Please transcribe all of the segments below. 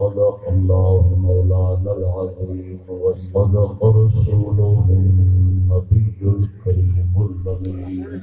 صدق الله مولانا العظيم وصدق رسوله النبي الكريم الأمين.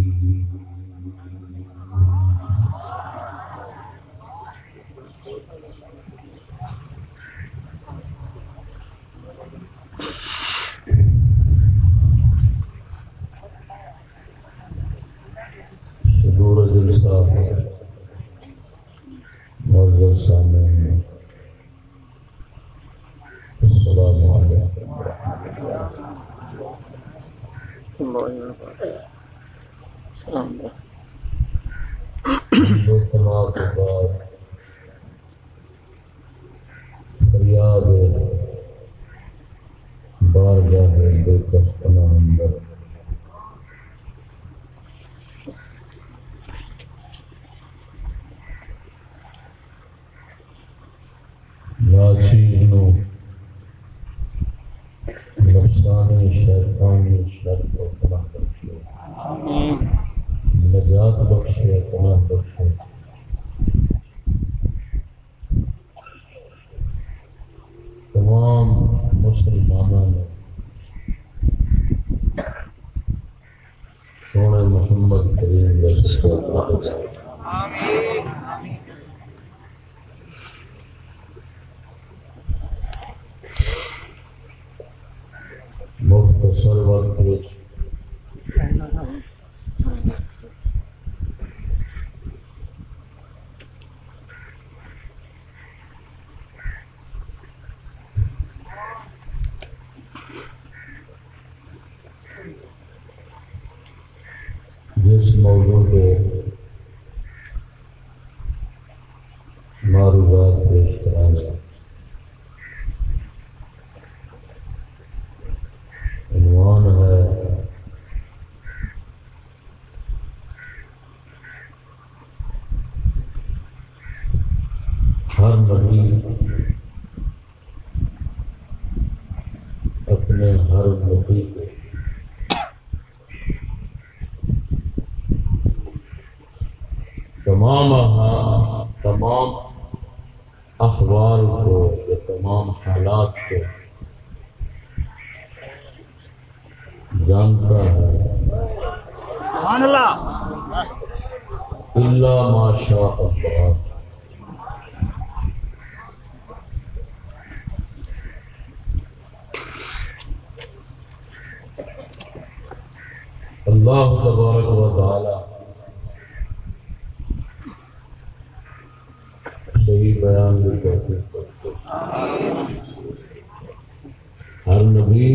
صدور جلسہ معذر سامعین السلام علیکم. سنا کے بعد فریاد بارگاہ دلکش پناہ اندر یا چیز نو نفسانی شیطانی شر کو پناہ بخشے نجات بخشے پناہ بخشے تمام مسلمانوں نے سونے محمد کریم رسول وچ موضوع کے معروضات پیش کرائیں گے عنوان ہے ہر نبی اپنے ہر نبی کو تمام تمام اخبار کو یا تمام حالات کو جانتا ہے سبحان اللہ اللہ ماشاء اللہ اللہ تبارک و تعالی صحیح بیان بھی توفیق کرتے ہر نبی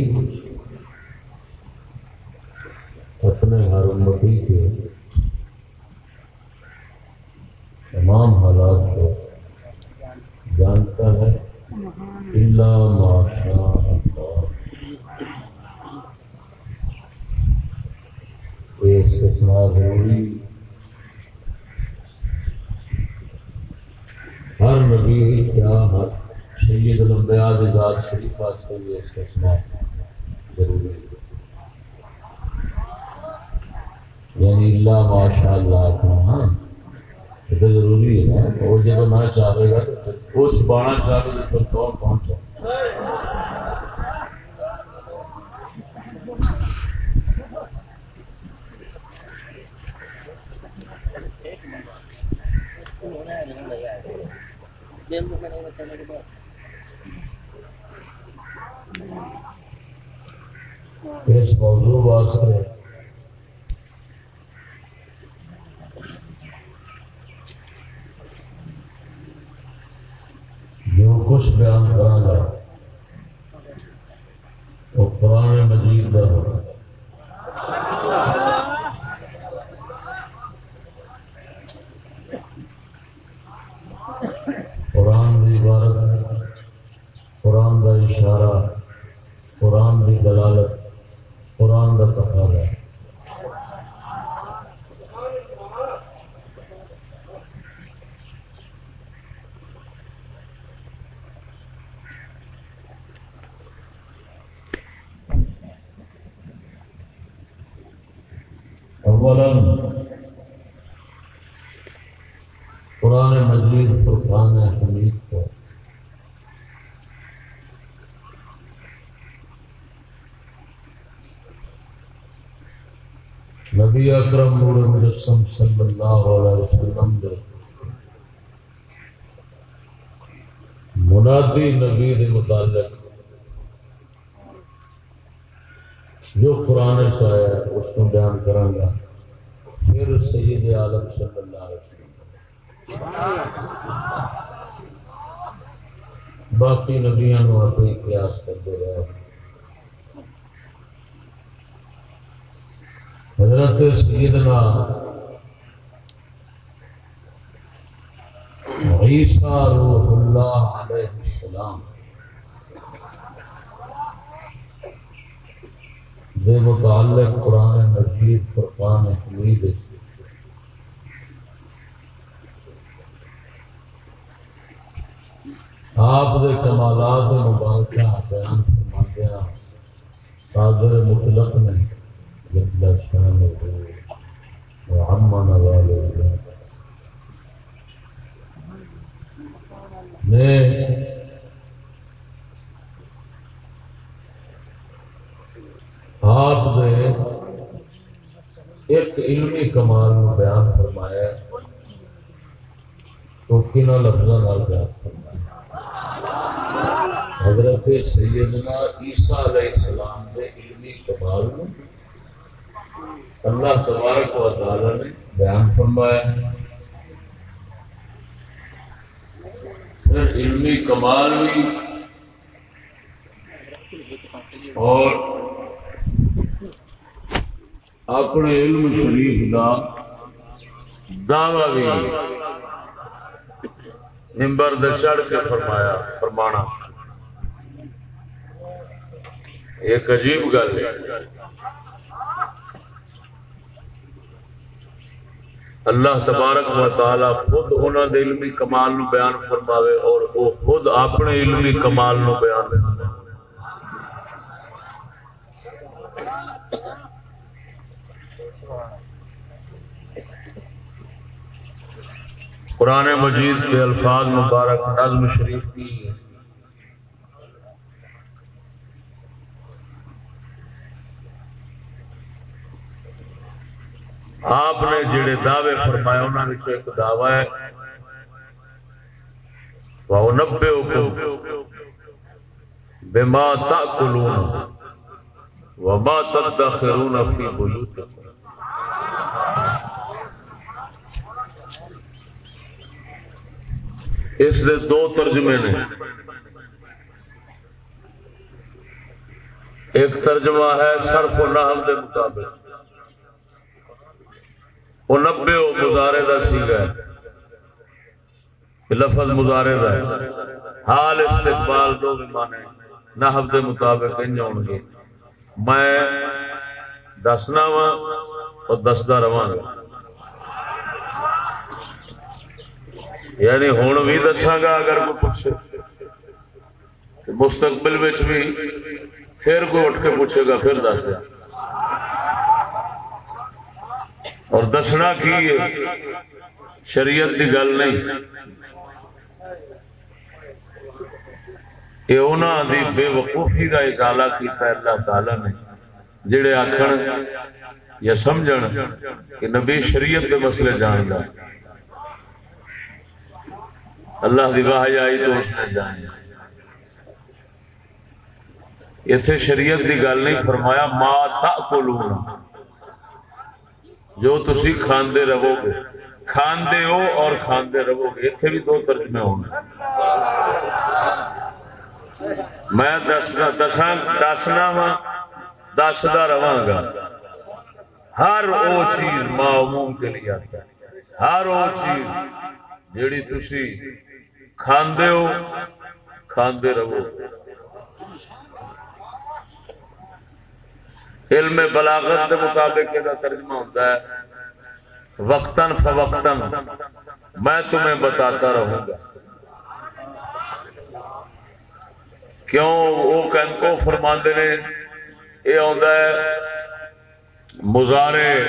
اپنے ہر امتی کے تمام حالات کو جانتا ہے اللہ ماشاء اللہ یہ استثناء ضروری ہر نبی کیا ہر سید الانبیاء ذات شریف واسطے یہ استثناء ضروری یعنی اللہ ماشاء اللہ اپنا ہاں یہ تو ضروری ہے نا۔ وہ جب نہ چاہے گا تو وہ چھپانا چاہے گا تو کون پہنچا اس موضوع واسطے جو کچھ بیان کرا گا وہ قرآن مجید کا ہوگا قرآن کی عبارت قرآن کا اشارہ قرآن کی دلالت قرآن کا تقاضا ہے اولا قرآن مجید فرقان حمید کو نبی اکرم نور مجسم صلی اللہ علیہ وسلم دے۔ منادی نبی دے متعلق جو قرآن سے آیا ہے، اس کو بیان کروں گا۔ پھر سید عالم صلی اللہ علیہ وسلم۔ باقی نبیاں نو آپ قیاس کرتے رہے حضرت سیدنا عیسیٰ روح اللہ علیہ السلام. بے متعلق قرآن مجید فرقان حمید آپ دے کمالات مبارکہ بیان فرماتے ہیں قادر مطلق نے جل شان وعمن والے نے آپ نے ایک علمی کمال بیان فرمایا تو کن لفظوں بیان فرمایا؟ حضرت سیدنا عیسیٰ علیہ السلام کے علمی کمال نو۔ اللہ تبارک و تعالی نے بیان فرمایا پھر علمی کمال بھی اور اپنے علم شریف کا دعوی بھی ممبر دے چڑھ کے فرمایا، فرمانا۔ ایک عجیب گل ہے۔ اللہ تبارک و تعالی خود انہوں دے علمی کمال نو بیان فرماوے اور وہ خود اپنے علمی کمال نو بیان فرماوے۔ قرآن مجید کے الفاظ مبارک نظم شریف کی۔ آپ نے جڑے دعوے فرمائے انہوں نے ایک دعوی ہے۔ وہ نبے بما تاکلون وما تدخرون فی بیوتکم۔ اس دے دو ترجمے نے۔ ایک ترجمہ ہے صرف و نحو دے مطابق۔ وہ نبے ہو مزارے کا سیگا لفظ مزارے کا ہے۔ حال استقبال دو مانے نحو دے مطابق انج ہون گے۔ میں دسنا وا اور دستا رہا یعنی ہوں بھی دساگا اگر کوئی پوچھے۔ مستقبل بھی پھر کوئی اٹھ کے پوچھے گا، پھر دس دیا۔ اور دسنا کی ہے؟ شریعت کی گل نہیں۔ یہ انہوں دی بے وقوفی کا اضالہ کیتا اللہ تعالی نے، جڑے آخر یا سمجھ کہ نبی شریعت کے مسئلے جانتا اللہ دی واہ آئی تو اس نے جانا اتنے شریعت دی گل نہیں، فرمایا ما تاکلون۔ جو تسی کھاندے رہو گے کھاندے ہو اور کھاندے رہو گے اتنے بھی دو ترجمے ہوں میں دسنا دساں دسنا وا دسدا رہا گا ہر وہ چیز معموم کے لیے آتا ہے۔ ہر وہ چیز جیڑی تسی کھاندے ہو، کھاندے رہو گے علم بلاغت کے مطابق یہ ترجمہ ہوتا ہے۔ وقتاً فوقتاً میں تمہیں بتاتا رہوں گا۔ کیوں؟ وہ کو فرماندے نے، یہ آتا ہے مظاہرے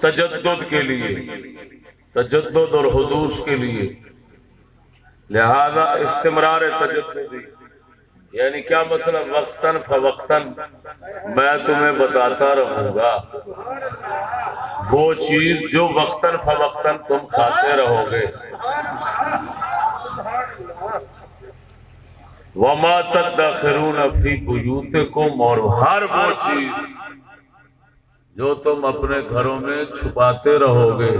تجدد کے لیے، تجدد اور حدوث کے لیے۔ لہذا استمرار تجدد یعنی کیا مطلب وقتاً فوقتاً میں تمہیں بتاتا رہوں گا۔ وہ چیز جو وقتاً فوقتاً تم کھاتے رہو گے۔ وما تدخرون فی بیوتکم، اور ہر وہ چیز جو تم اپنے گھروں میں چھپاتے رہو گے۔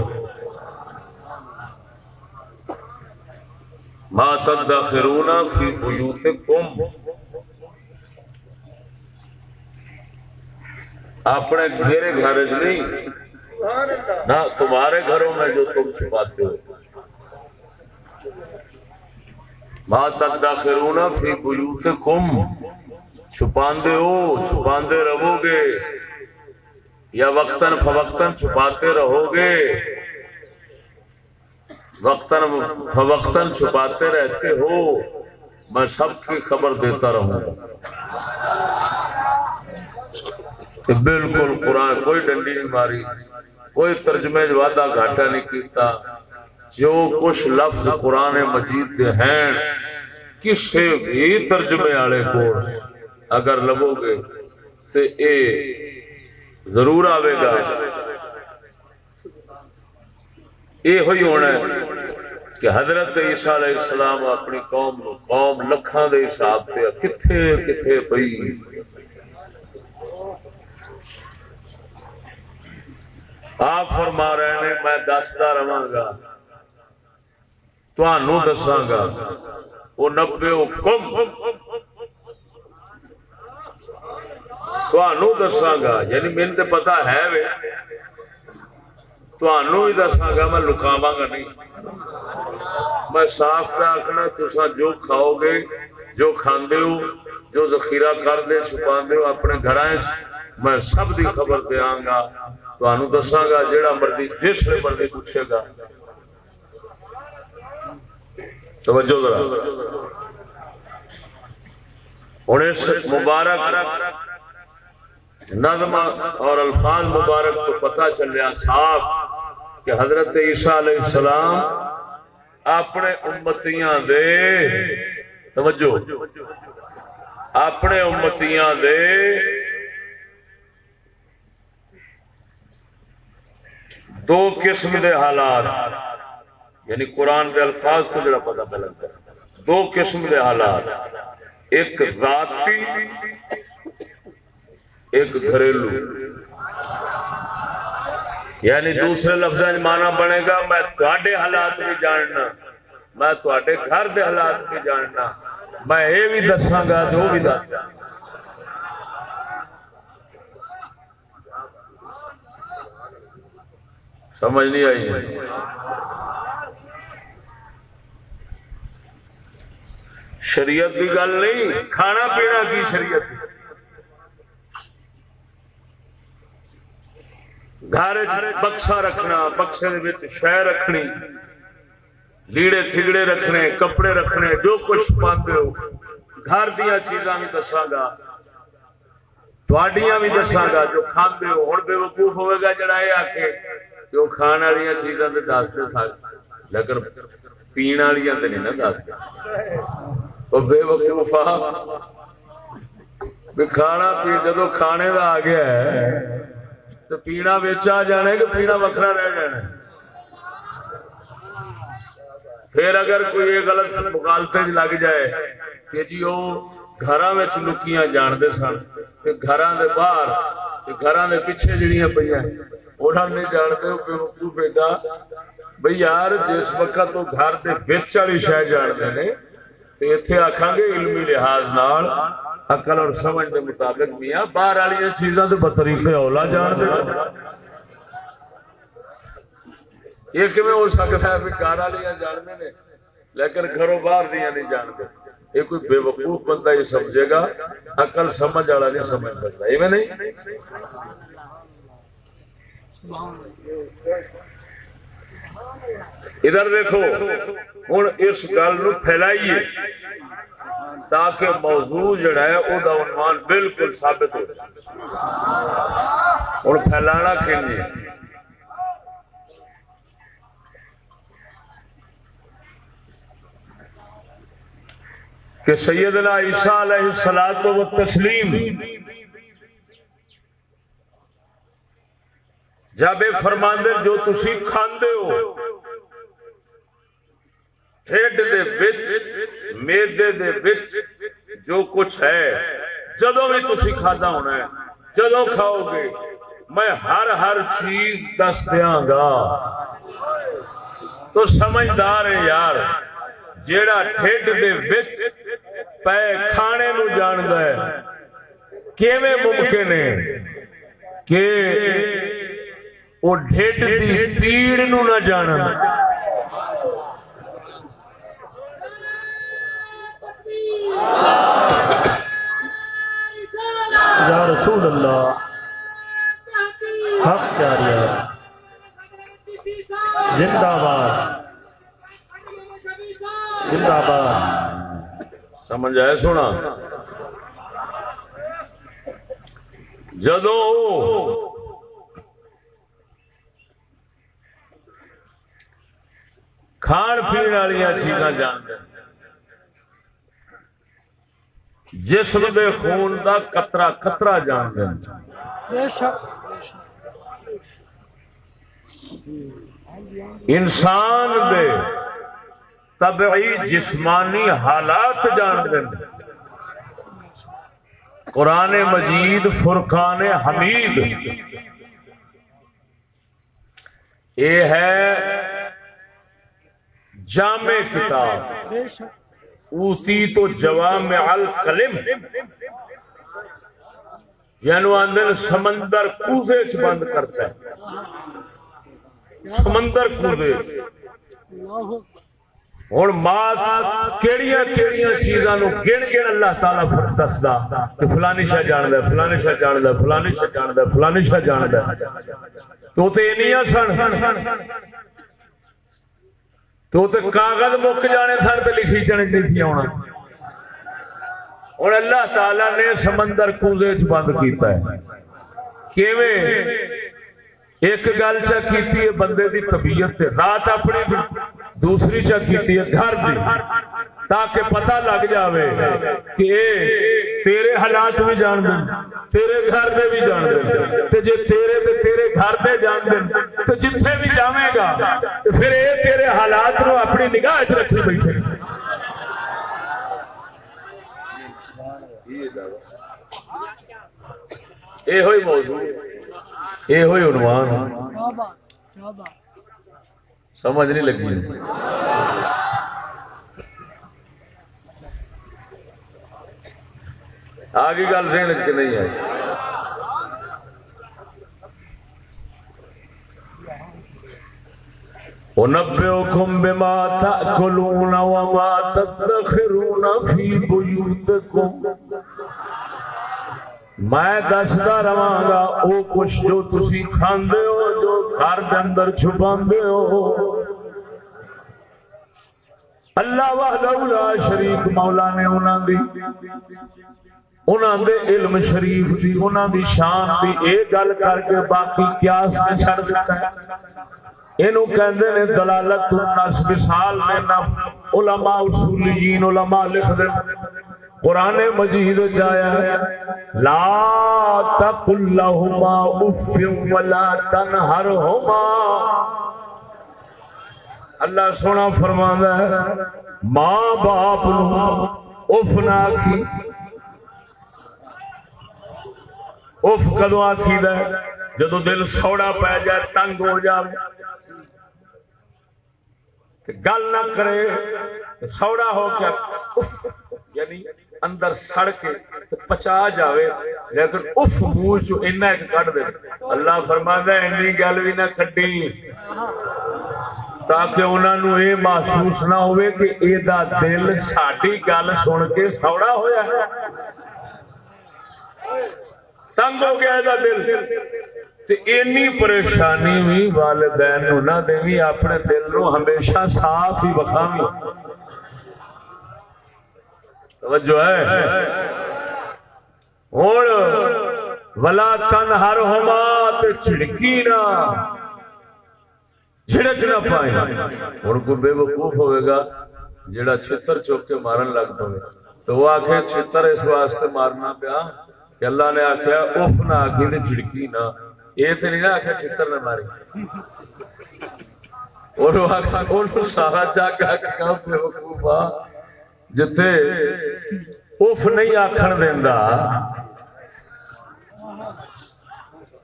ما تدخرون فی بیوتکم اپنے میرے گھر نہیں، نہ تمہارے گھروں میں جو تم چھپاتے ہو۔ ما تدخرون فی بیوتکم۔ چھپاندے ہو، چھپاندے رہو گے یا وقتاً فوقتاً چھپاتے رہو گے وقتاً فوقتاً چھپاتے رہتے ہو۔ میں سب کی خبر دیتا رہوں۔ کہ بالکل قرآن کوئی ڈنڈی نہیں ماری، کوئی ترجمے وعدہ گھاٹا نہیں کیتا، جو کچھ لفظ قرآن مجید کے ہیں کسی بھی ترجمے والے کو اگر لگو گے تو اے ضرور آئے گا۔ یہ ہوئی ہونا ہے کہ حضرت عیسیٰ علیہ السلام اپنی قوم قوم لکھان دے حساب سے کتھے کتھے پئی۔ آپ فرما رہے ہیں، میں دستا رہا گا تھانوں دساگا، وہ نبے کم تھانوں دساگا یعنی میرے تو پتا ہے وے۔ تمہوں بھی دساگا، میں لکاوا گا نہیں۔ میں صاف پہ آخنا تسا جو کھاؤ گے جو کھاندے ہو، جو ذخیرہ کر دے چھپا ہو اپنے گھر میں سب دی خبر دیا گا تمہوں دساں گا جہاں مرضی، جس مرضی پوچھے گا۔ توجہ ذرا۔ ہوں اس مبارک نظم اور الفاظ مبارک کو پتا چلیا صاف کہ حضرت عیسیٰ علیہ السلام اپنے امتیاں دے، توجہ، اپنے امتیاں دے دو قسم دے حالات۔ یعنی قرآن کے الفاظ سے جڑا پتا پہ لگتا ہے دو قسم دے حالات۔ ایک ذاتی، ایک گھریلو۔ یعنی دوسرے لفظ مانا بنے گا، میں تے حالات بھی جاننا۔ میں تے گھر دے حالات بھی جاننا۔ میں یہ بھی دساگا جو بھی دس سمجھ نہیں آئی شریعت کی گل نہیں، کھانا پینا کی شریعت۔ گھر بکسا رکھنا، بکسے شہ رکھنی، لیڑے تھگڑے رکھنے، کپڑے رکھنے، جو کچھ پاتے ہو۔ گھر دیا چیزاں بھی دساگا تھوڑیاں بھی دساگا جو کھانے ہو۔ ہوں بے وقوف ہوئے گا جڑا یہ آ کے جو کھان والی چیزاں تو دس دے سک لیکن پین والی تو نہیں نا دس وہ بے وقوف کھانا پی جدو کھانے کا آ گیا ہے تو پینا بچ آ جانا کہ پینا وکرا رہ جانا پھر اگر کوئی غلط مخالفے لگ جائے کہ جی وہ گھر لکیاں جانتے سن گھر باہر گھر پیچھے جہیا پہ وہ نہیں جانتے بیٹا بھائی یار جس وقت وہ گھر کے بچ والی شہ جانتے ہیں تو اتنے آخان گے علمی لحاظ نال اقل اور سمجھ کے مطابق میاں باہر والی چیزاں تو بطریقے اولا جان دے۔ یہ کیون ہو سکتا ہے بھی کار والی جانتے ہیں لیکن گھروں باہر دیا نہیں جانتے۔ یہ کوئی بے وقوف بندہ یہ سمجھے گا اقل سمجھ والا نہیں سمجھ سکتا، ایویں نہیں؟ ادھر دیکھو ہوں اس گل پھیلائیے تاکہ موضوع جڑا ہے وہ عنوان بالکل ثابت ہو ہوں پھیلانا کھیل کہ سیدنا عیسیٰ علیہ السلام و تسلیم جب یہ فرماندے جو تسی کھاندے ہو۔ ٹھیڈ دے بچ میدے دے بچ جو کچھ ہے جدو بھی تسی کھادا ہونا ہے جدو کھاؤ گے، میں ہر ہر چیز دس دیاں گا۔ تو سمجھدار ہے یار، جیڑا ٹھیڈ دے بچ پے کھانے نو جان ہے، کیویں ممکن ہے؟ کہ وہ ڈھڈ دی پیڑ نو نہ جانا یا رسول اللہ حق جاریا زندہ باد زندہ باد سمجھ آئے سونا جدو کھان پی والی چیزاں جانتے جسم دے خون دا قطرہ قطرہ جان دیں انسان دے طبعی جسمانی حالات جان قرآن مجید فرقان حمید۔ یہ ہے جامع کتاب۔ اوتی تو جوام القلم۔ یعنی آندن سمندر کوزے چ بند کرتا ہے۔ سمندر کودے ہوں ماں کیڑیاں کیڑیاں چیزاں نو گن گن اللہ تعالی فرق دسدا کہ فلانی شاہ جاندا ہے، فلانی شاہ جاندا ہے، فلانی شاہ جاندا ہے، فلانی شاہ جاندا ہے۔ تو تے انیاں سن تو تے کاغذ مک جانے سن تے لکھی چنے نہیں تھی آنا۔ اور اللہ تعالی نے سمندر کوزے چ بند کیتا ہے۔ کیویں؟ ایک گل چا کیتی ہے بندے دی طبیعت تے، رات اپنی دوسری چا کیتی ہے، گھر دی۔ تاکہ پتہ لگ جاوے کہ تیرے حالات بھی جان دیں تیرے گھر دے بھی جان دیں تے جے تیرے تے تیرے گھر دے جان دیں تو جتھے بھی جاویں گا، تے پھر اے تیرے حالات نو اپنی نگاہ وچ رکھی بیٹھے۔ یہ ہوئی موضوع یہ ہوئی عنوان۔ سمجھ نہیں لگی۔ آگے گل ذہن کے نہیں آئی؟ ونبئكم بما تأكلون وما تدخرون في بيوتكم میں دستا رہا گا وہ کچھ جو تسی کھاندے ہو، جو گھر دے اندر چھپاندے ہو۔ اللہ وحدہ لا شریک مولا نے انہاں دی۔ انہاں دے علم شریف دی، انہاں دی شان دی اے گل کر کے باقی قیاس میں چھڑ دیتا ہے؟ اینو کہندے نے دلالت الناس مثال میں نہ علماء اصولیین، علماء لکھ دے۔ قرآن مجید جایا ہے، لا تقل لهما اف ولا تنهرهما اللہ سونا فرماندا ہے، ماں باپ نو اف نہ آکھی۔ اف کدو آکھی دا جدو دل سوڑا پہ جائے، تنگ ہو جائے۔ گل نہ کرے سوڑا ہو گیا یعنی اندر سڑ کے پچا جاوے۔ لیکن اف منہ چو ایک کٹ دے۔ اللہ فرماندا ہے انی گل بھی نہ کڈی۔ تاکہ انہاں نو اے محسوس نہ ہوئے کہ اے دا دل ساڈی گل سن کے سوڑا ہویا ہے۔ تنگ ہو گیا اے دل۔ تے اینی پریشانی بھی والدین نو نہ دیوی اپنے دل نو ہمیشہ صاف ہی وکھاوی توجہ ہے۔ ہوں ولا تن ہر ہوما تے چھڑکی نہ، چھڑک نہ پائے ہوں کو بے وقوف ہوئے گا جڑا چھتر چوک کے مارن لگ پے تو وہ آخے چھتر اس واسطے مارنا پیا۔ کہ اللہ نے آخیا اف نہ آخی تے چھڑکی نہ. یہ تو نہیں نہ آخیا چھتر نہ ماری۔ اور سارا جا کے بے وقوف آ جتے اف نہیں آخر دینا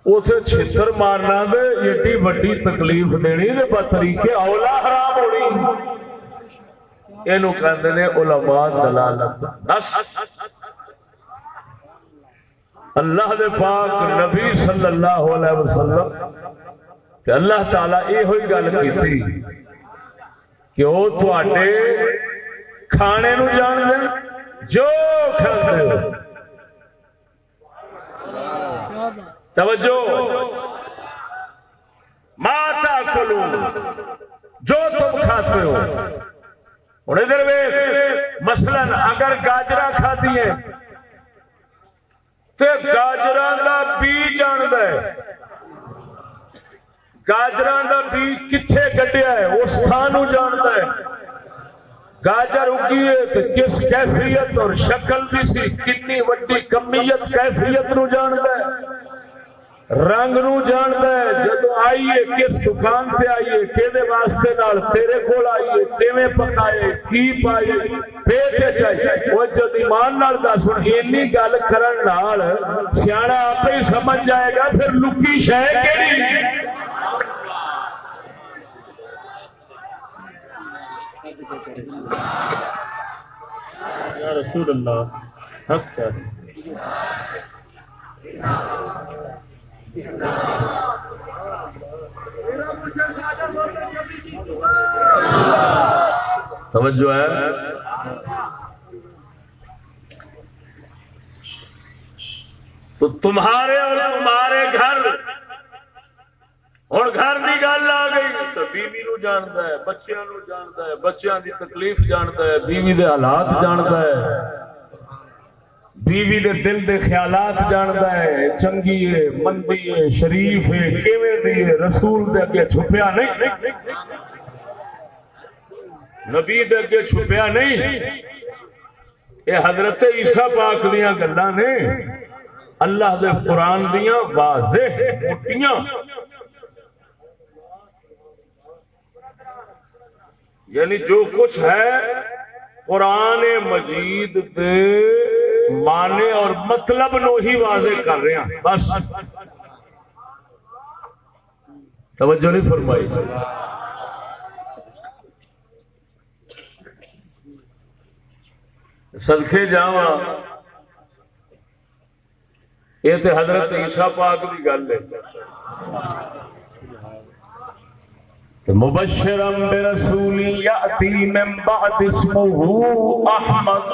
اسے چھتر مارنا دے ایڈی وڈی تکلیف دینی دے بطریقے اولا حرام ہونی اینو کہندے نے علماء دلالت۔ بس اللہ دے پاک نبی صلی اللہ علیہ وسلم کہ اللہ تعالیٰ یہ ہوئی گل کی تھی کہ وہ تواڈے کھانے نو جان دیں جو کھاتے ہو۔ توجہ۔ ماتا کلو جو تم کھاتے ہو۔ اور ادھر مثلا اگر گاجرا کھاتی ہے تو گاجرا کا بی جاند گاجرا کا بی کتنے کٹیا ہے؟ اس تھان جانتا ہے۔ گاجر اگی ہے تو کس کیفیت اور شکل بھی سی؟ کتنی وڈی کمیت کیفیت نو جانتا ہے۔ رنگ نو جانتا ہے جب آئیے کس دکان سے آئیے کہ واسطے نال تیرے کول آئیے کیویں پکائے، کی پائے پیٹ چاہیے وہ جب ایمان نال دس اینی گل کرن نال سیاڑا آپ ہی سمجھ جائے گا، پھر لکی شے کیڑی؟ یا رسول اللہ، حق ہے؟ توجہ ہے؟ تو تمہارے اور تمہارے گھر ہوں گھر کی گل آ گئی۔ تو بیوی نو جانتا ہے، بچیاں نو جانتا ہے، بچیاں دی تکلیف جانتا ہے، بیوی دے حالات جانتا ہے۔ بیوی دے دل دے خیالات جانتا ہے، چنگی ہے، مندی ہے، شریف ہے، کیویں دی ہے؟ رسول دے اگے چھپیا نہیں۔ نبی دے اگے چھپیا نہیں۔ یہ حضرت عیسیٰ پاک دیاں گلاں نے اللہ دے قرآن دیاں واضح موٹیاں۔ یعنی جو کچھ ہے قرآن مجید دے معنی اور مطلب نو ہی واضح کر رہے ہیں۔ بس۔ توجہ نہیں فرمائی۔ سدکے جاوا یہ تو حضرت عیسیٰ پاک کی گل ہے۔ مبشرم برسول یاتی من بعد اسمه احمد.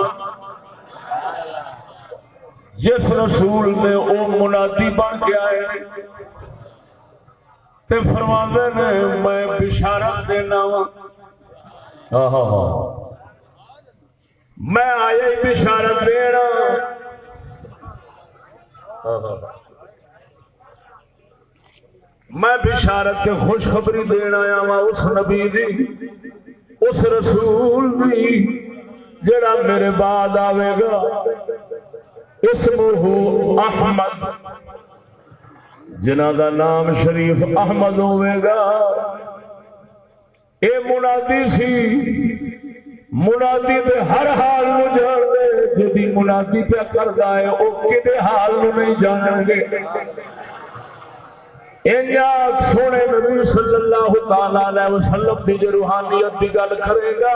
جس رسول نے او منادی بن کے آئے تے فرماندے نے میں بشارت دینا وا میں آیا بشارت دینا۔ میں بشارت کے خوشخبری دینا آیا وا اس نبی دی، اس رسول دی، جڑا میرے بعد آئے گا۔ اسمہ احمد، جنہ دا نام شریف احمد ہوئے گا۔ اے منادی سی، منادی دے ہر حال نو جان دے، جدی منادی پہ کردا ہے، او کدے حال نو نہیں جانن گے۔ سونے نبی صلی اللہ تعالی علیہ وسلم دی جو روحانیت دی گل کرے گا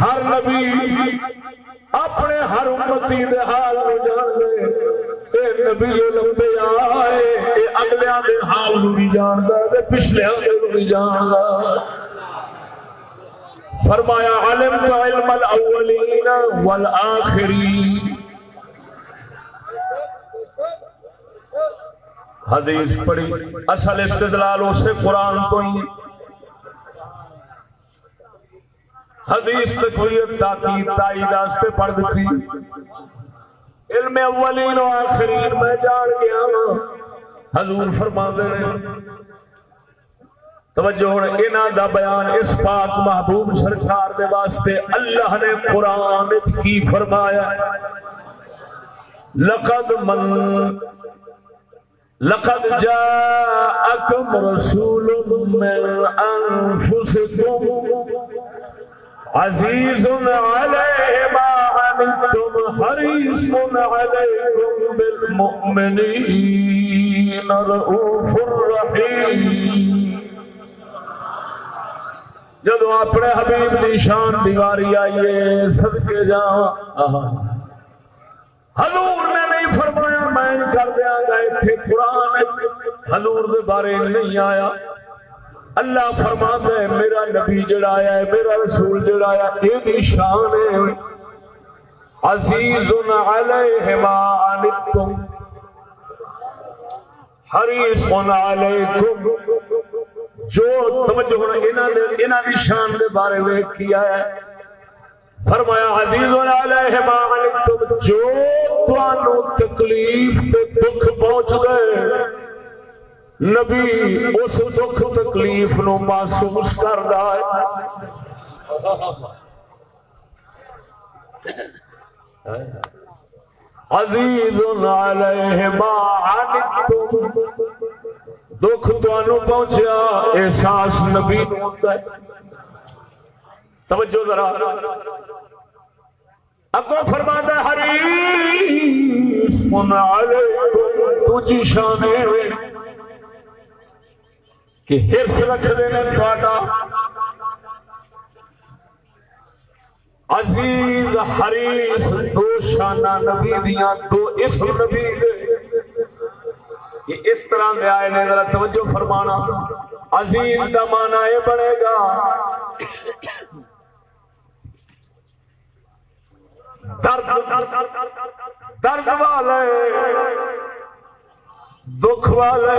ہر نبی اپنے ہر امتی دے حال نو جان دے اے نبی لمبے آئے، اے اگلیاں دے حال نو بھی جاندا تے پچھلیاں دے نو بھی جاندا فرمایا، علم تو علم الاولین والآخرین۔ حدیث پڑھی، اصل استدلال اسے قرآن تو ہی۔ حدیث تے کوئی تاکید تائید واسطے پڑھ دیتی علم اولین و آخرین، میں جان گیا ہاں۔ حضور فرما دے توجہ ہوں انہاں دا بیان اس پاک محبوب سرکار دے واسطے اللہ نے قرآن کی فرمایا لقد من لقد جاءكم رسول من أنفسكم عزيز عليه ما عنتم حريص عليكم بالمؤمنين رؤوف رحيم. جدو اپنے حبیب دی شان دیواری آئیے، صدقے جاواں. حضور نے نہیں فرمایا، میں کر دیا گا، اتنے قرآن حضور دے بارے نہیں آیا۔ اللہ فرما ہے، میرا نبی جڑا آیا ہے، میرا رسول جڑا آیا یہ بھی شان ہے۔ عزیز علیہ ما عنتم۔ حریص علیکم۔ جو توجہ ہونا انہاں نے انہاں دی شان دے بارے میں کیا ہے۔ فرمایا، عزیز علیہ ما عنتم جو توانو تکلیف تے دکھ پہنچ گئے نبی اس دکھ تکلیف نو محسوس کردا ہے۔ عزیز علیہ ما عنتم دکھ توانو پہنچیا، احساس نبی نو ہوندا ہے۔ توجہ ذرا۔ اگو فرماتا ہری سن تجھی شان کہ ہرس رکھ دینے تھوڑا عزیز، حریص، دو شانہ نبی دیاں، دو اس نبی یہ اس طرح دے آئے نے، ذرا توجہ فرمانا۔ عزیز دا مانا یہ بنے گا درد درد والے، دکھ والے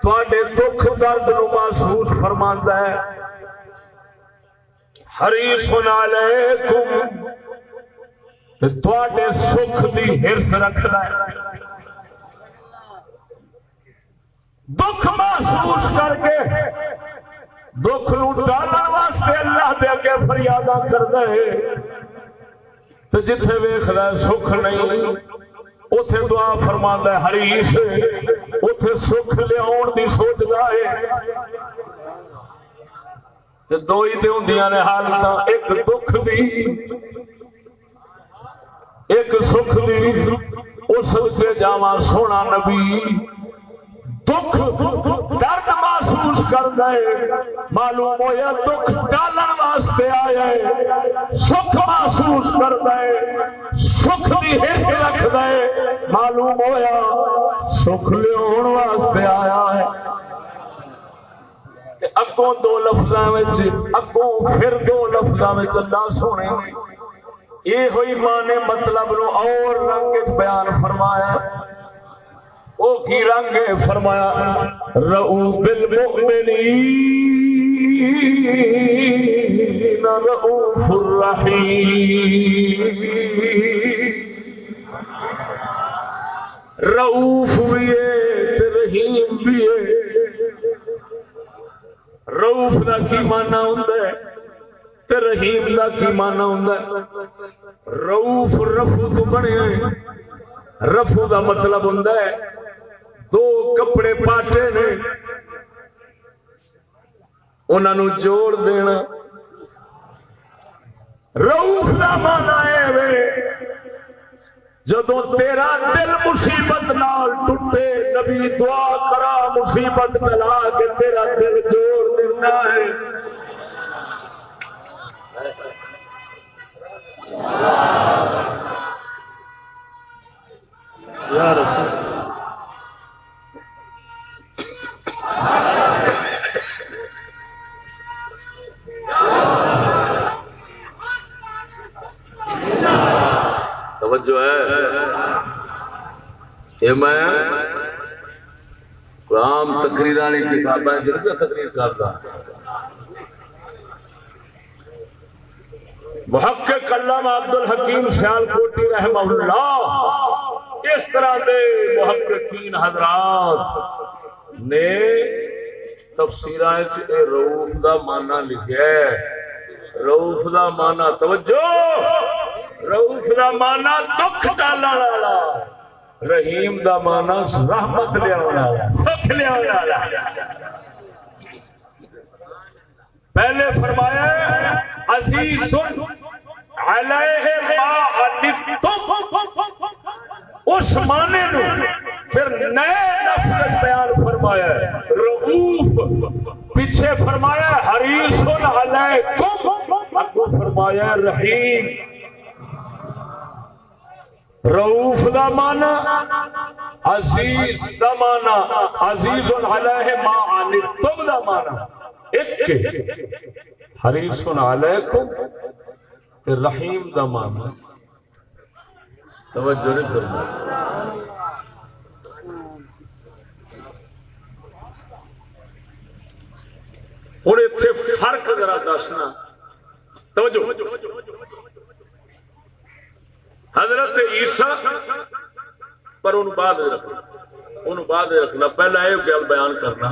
تھوڑے دکھ درد نو محسوس فرماندا ہے۔ حریص علیکم، تے تھوڑے سکھ دی ہرس رکھدا ہے۔ دکھ محسوس کر کے، دکھ نو ڈالن واسطے اللہ دے اگے فریاداں کردا ہے۔ تے جتھے ویکھدا ہے سکھ نہیں اتے دعا فرما ہے ہریش اتے سکھ لیا دی سوچتا ہے۔ تے دو ہی تے ہوندیاں نے حالت ایک دکھ بھی ایک سکھ بھی اس سے جاواں سونا نبی۔ دکھ درد محسوس کر دے معلوم ہوا دکھ ڈالن واسطے آیا ہے سکھ محسوس کر دے سکھ دی حص رکھ دے معلوم ہوا سکھ لیا واسطے آیا ہے۔ اگوں دو لفظاں وچ، اگوں پھر دو لفظاں وچ اللہ سونے یہ ہوئی ماں نے مطلب نو اور رنگ بیان فرمایا۔ او کی رنگ فرمایا رؤ بالمؤمنین رؤوف الرحیم۔ رؤوف بھی ہے رحیم بھی ہے۔ رؤوف دا کی معنی ہوندا ہے؟ تے رحیم دا کی معنی ہوندا ہے؟ رؤوف رفو تو بنے رفو دا مطلب ہوندا ہے دو کپڑے پاٹے نے۔ انہوں جوڑ دینا۔ روف کا مانا ہے جدو تیرا دل مصیبت نال ٹوٹے، نبی دعا کرا، مصیبت ملا کے تیرا دل جوڑ دینا ہے۔ یا رسول توجہ ہے۔ یہ میں عام تقریر والی کتابیں ضرور تقریر کرتا محقق علامہ عبد الحکیم سیال کوٹی رحمہ اللہ، اس طرح دے محققین حضرات نے تفسیرات روف دا مانا لکھا ہے روف دا مانا توجہ روف دا مانا دکھ ڈالن والا رحیم دا مانا رحمت لیا والا سکھ لیا والا پہلے فرمایا عزیز علیہ ما عنتم اس معنی نو پھر نئے لفظ بیان فرمایا رؤوف پیچھے فرمایا حریص علیکم۔ اگو فرمایا رحیم۔ رؤوف دا مانا عزیز دا مانا عزیز علیہ ما عنتم دا مانا ایک حریص علیکم رحیم دا مانا توجہ نہیں کرنا ہوں اتنے فرق ذرا دسنا توجہ۔ حضرت عیسیٰ، پر ان بعد رکھنا۔ ان بعد رکھنا۔ پہلا یہ گل بیان کرنا۔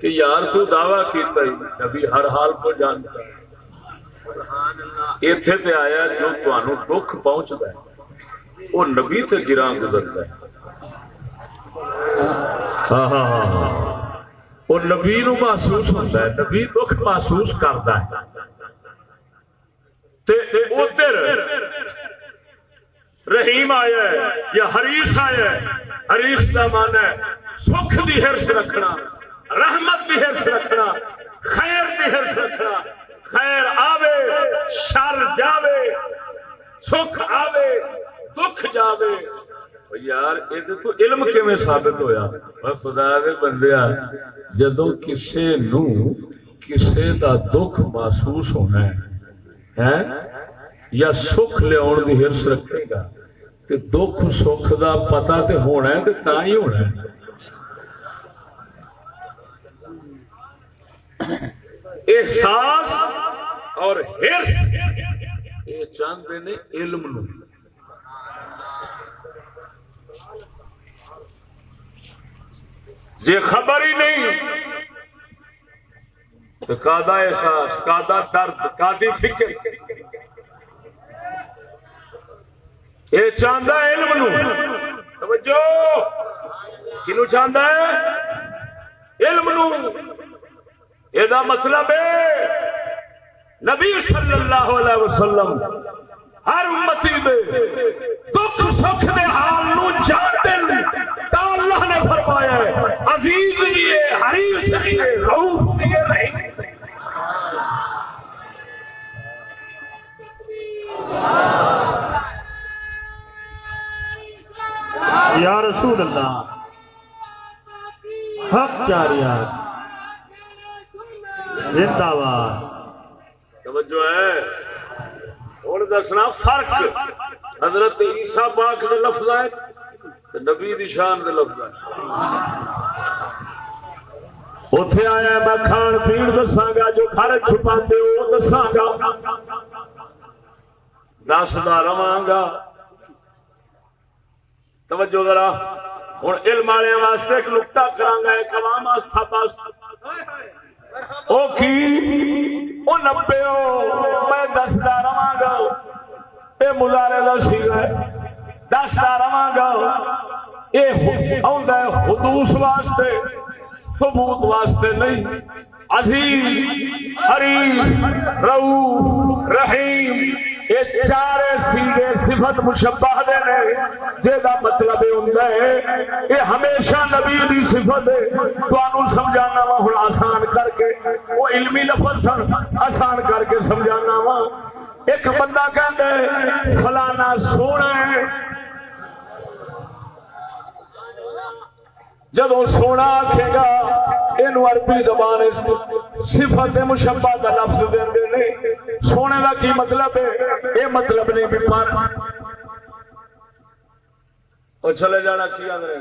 کہ یار تو دعویٰ کیتا ہی، نبی ہر حال کو جانتا ہے۔ ایتھے تے آیا جو تانوں دکھ پہنچدا ہے، وہ نبی تے گراں گزرتا ہے۔ ہاں ہاں ہاں ہاں۔ وہ نبی نو محسوس ہوتا ہے، نبی دکھ محسوس کرتا ہے۔ تے ادھر رحیم آیا ہے یا حریص آیا ہے حریص کا مان ہے۔ سکھ دی ہرس رکھنا، رحمت دی ہرس رکھنا، خیر دی ہرس رکھنا۔ خیر آوے، شر جاوے، سکھ آوے، دکھ جاوے۔ یار یہ تو علم کیویں ثابت ہویا میں خدا دے بندیا جدوں کسے نو کسے دا دکھ محسوس ہونا ہے ہیں یا سکھ لیاون دی ہرس رکھے گا تے دکھ سکھ دا پتہ تے ہونا ہے تے تاں ہی ہونا ہے احساس اور ہرس یہ چاہتے نے علم نو جی خبر ہی نہیں تو کادا احساس کادا درد کادی فکر۔ یہ چاہتا ہے علم نو۔ توجہ۔ کنو چاہتا ہے؟ علم نو۔ یہ مطلب ہے۔ نبی صلی اللہ علیہ وسلم ہر امتی دے دکھ سکھ دے حال نو جانتے تا اللہ نے فرمایا ہے عزیز حریص رؤوف بھی ہے رحیم بھی ہے۔ یا رسول اللہ حق جاریات زندہ باد توجہ ہے۔ دسنا، فرق حضرت عیسیٰ پاک دے لفظ ہے نبی دی شان دے لفظ ہے اتے آیا میں کھان پین دساں گا جو گھر چھپا ہو دساں گا دسدا رواں گا۔ توجہ ذرا ہوں علم والے واسطے ایک نقطہ کرانگا ایک عوام سب وہ کی؟ وہ نبے میں دستا رہا گا۔ یہ مزارے کا سیگا دستا رہا گا۔ یہ حدوس واسطے، ثبوت واسطے نہیں۔ عزیز، حریص رؤوف رحیم یہ چار سیدھے صفت مشبہ دے نے جیدا مطلب یہ ہوتا ہے، یہ ہمیشہ نبی دی صفت ہے۔ تمہوں سمجھانا وا ہوں آسان کر کے، وہ علمی لفظ سن، آسان کر کے سمجھانا وا۔ ایک بندہ کہتا ہے، فلانا سونا ہے جدو سونا آکھے گا یہ عربی زبان صفت مشبہ کا لفظ دیں نے۔ سونے کا کی مطلب ہے؟ یہ مطلب نہیں بھی پر۔ اور چلے جانا کی آدھے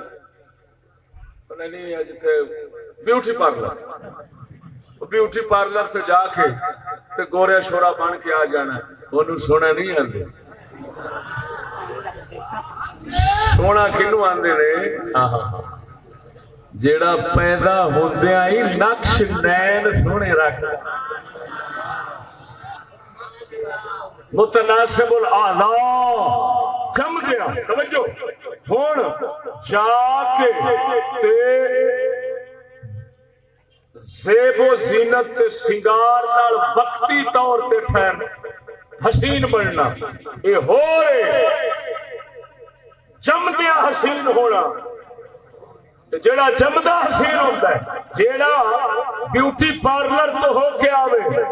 نہیں جیتے بیوٹی پارلر۔ بیوٹی پارلر سے جا کے تے گورے شورا بن کے آ جانا۔ وہ سونا نہیں آتے سونا کنو آدھے نے؟ ہاں ہاں ہاں جیڑا پیدا ہوندیا ہی نقش نین سونے رکھ متناسب الاعضاء۔ جم گیا توجہ۔ ہن جا کے تے زیب و زینت تے سنگار نال وقتی طور تے ٹھہر۔ حسین بننا۔ اے ہو رہے۔ جمدیا حسین ہونا۔ جیڑا جمدا حسین ہوتا ہے جیڑا بیوٹی پارلر تو ہو کے آوے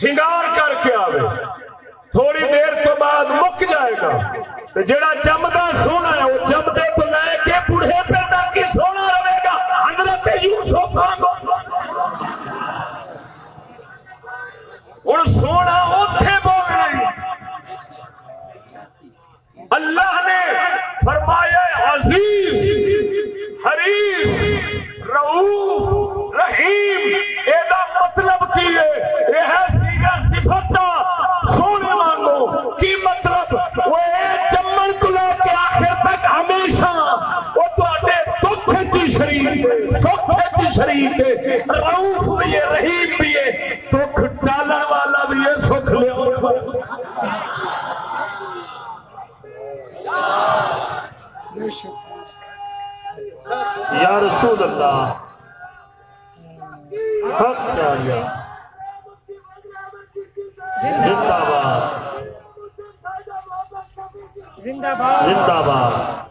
سنگار کر کے آوے تھوڑی دیر تو بعد مک جائے گا تو جیڑا جمدا سونا ہے وہ جمدے تو لے کے بوڑھے پہ تک ہی سونا رہے گا حضرت یوسف ہوں سونا اتے بولنا اللہ نے فرمایا عزیز حریف رعوف رحیم یہ مطلب کی ہے؟ یہ ہے سیدھا صفت کا سونے مانگو۔ کی مطلب؟ وہ جمن کو لے کے آخر تک ہمیشہ۔ وہ تو تے دکھ چی شریف سکھ چی شریف ہے۔ رعوف بھی ہے، رحیم بھی ہے۔ دکھ ڈالن والا بھی ہے، سکھ لے یا رسول اللہ۔ حق جاریہ زندہ باد۔ زندہ باد۔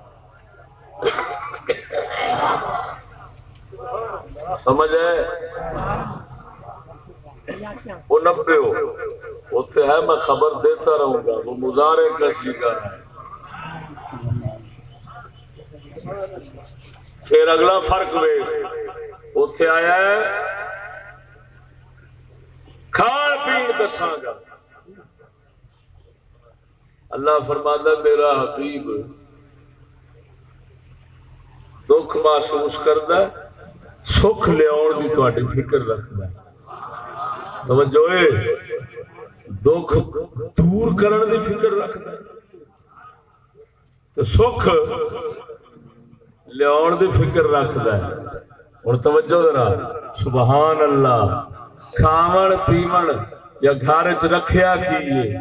سمجھ ہے وہ نبے ہو۔ اتنے ہے، میں خبر دیتا رہوں گا۔ وہ مظاہرے کا سیکھا ہے۔ پھر اگلا فرق وے اتے آیا ہے۔ کھان پین دساگا اللہ فرماندہ میرا حبیب دکھ محسوس کرتا سکھ لیا کی فکر رکھتا توجہ دکھ دور کرنے کی فکر رکھتا سکھ لیا دی فکر رکھتا ہے۔ اور توجہ ذرا سبحان اللہ کھاون پیمن یا گھر چ رکھیا کیے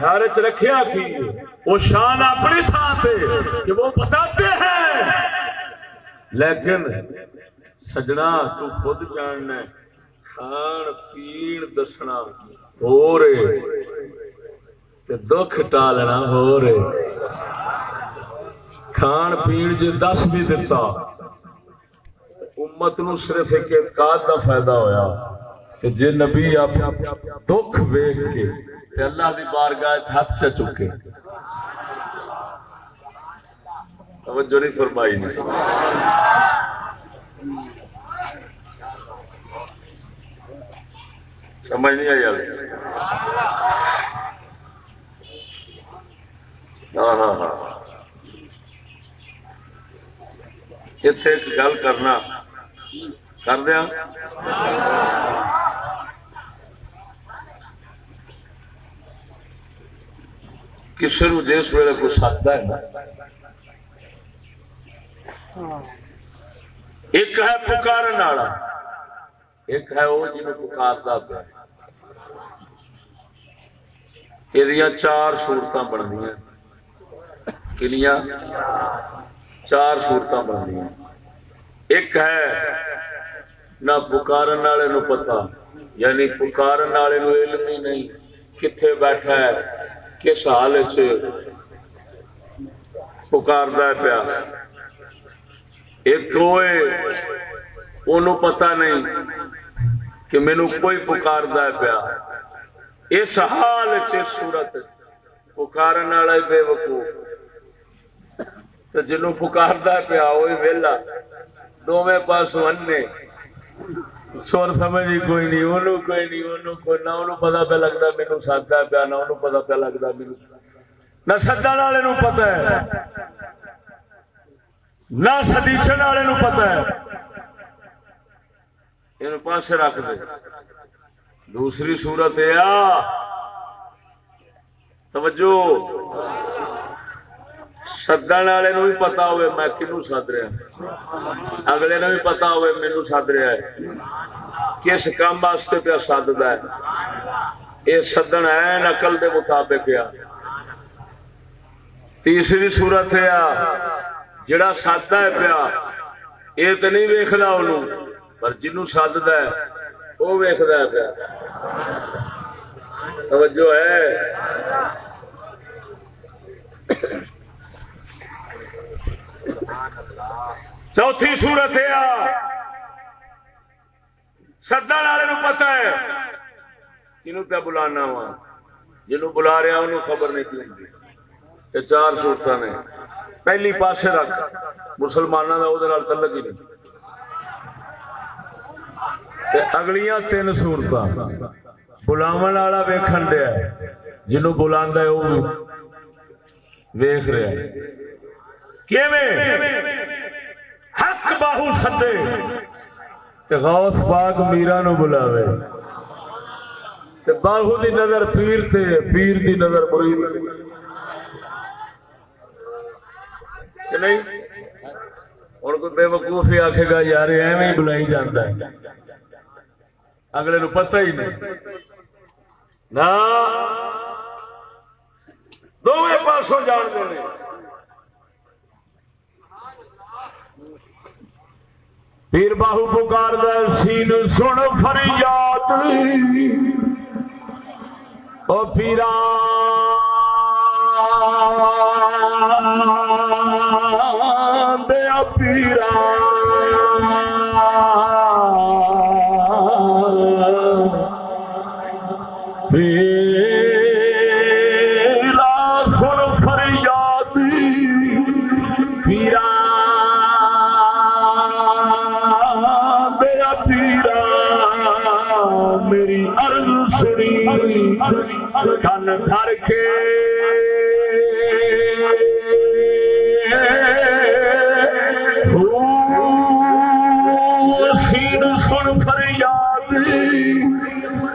گھر چ رکھیا کیے وہ شان اپنی تھان پہ کہ وہ بتاتے ہیں۔ لیکن سجنا تو خود جاننا ہے، کھان پین دسنا ہو رہے۔ دکھ ٹالنا ہو رہے۔ کھان پین جی دس بھی دتا، امت نو صرف ایک اعتقاد دا فائدہ ہویا۔ کہ جے نبی آپ دکھ ویخ کے تے اللہ دی بارگاہ چ ہاتھ چ چکے۔ توجہ نہیں فرمائی نہیں سمجھ نہیں آئی ابھی ہاں ہاں ہاں۔ اتنے ایک گل کرنا کر دیا کسی نو جس ویلے کوئی سکتا ہے نا ایک ہے پکارن والا ایک ہے وہ جنہیں پکارتا پیا یہ چار صورت بنتی کنیا چار صورت بنتی ایک ہے نہ پکارن والے نو پتا یعنی پکارن والے نو علم ہی نہیں کتنے بیٹھا ہے، کس حال پکاردا ہے پیا۔ ایک ہوئے انہوں پتا نہیں کہ مینو کوئی پکاردا ہے پیا۔ اس حال چ صورت پکارن والا بے وقوف۔ تو جنوں پکاردا ہے پیا وہی ویلا۔ دونوں پاس انے سر سمجھ ہی کوئی نہیں انہوں کوئی نہیں انہوں کوئی نہ انہوں پتا پہ لگتا مینو سدا پیا نہ انہوں پتا پہ لگتا مینو نہ سدن والے پتا ہے نہ سدیچن والے پتا ہے۔ یہ پاس رکھ دے۔ دوسری صورت آ۔ توجہ۔ سدن والے نو بھی پتا ہوئے میں کنو سد رہا اگلے نو بھی پتا ہوئے مینو سد رہا ہے کس کام واسطے پیا سدد ہے یہ سدن ہے نقل دے مطابق آ تیسری صورت ہے جڑا سادہ ہے پیا یہ تو نہیں ویکھدا انہوں پر جنوں سدد ہے وہ ویکھدا ہے پیا توجہ ہے چوتھی صورت ہے سدا والے پتا ہے کنو پہ بلانا وا جنو بلا رہا انہوں خبر نہیں لگتی یہ چار صورت نے پہلی پاسے رکھ مسلمانوں کا وہ تعلق ہی نہیں تے اگلیاں تین صورت بلاو والا ویکھن دیا جنوں بلا وہ ویخ رہا ہے حق باہو سدے۔ تے غوث پاک میرا نو بلاوے۔ تے باہو دی نظر پیر تے پیر دی نظر مرید۔ کہ نہیں؟ اور کوئی بے وقوف ہی آکھے گا، یار ایویں ہی بلائی جاتا ہے۔ اگلے نو پتہ ہی نہیں۔ نہ۔ دونوں پاسوں جان دے۔ پیر باہو پکار دے سین سن فریاد۔ او پیرا۔ تن دھر کے۔ سین سن فریاد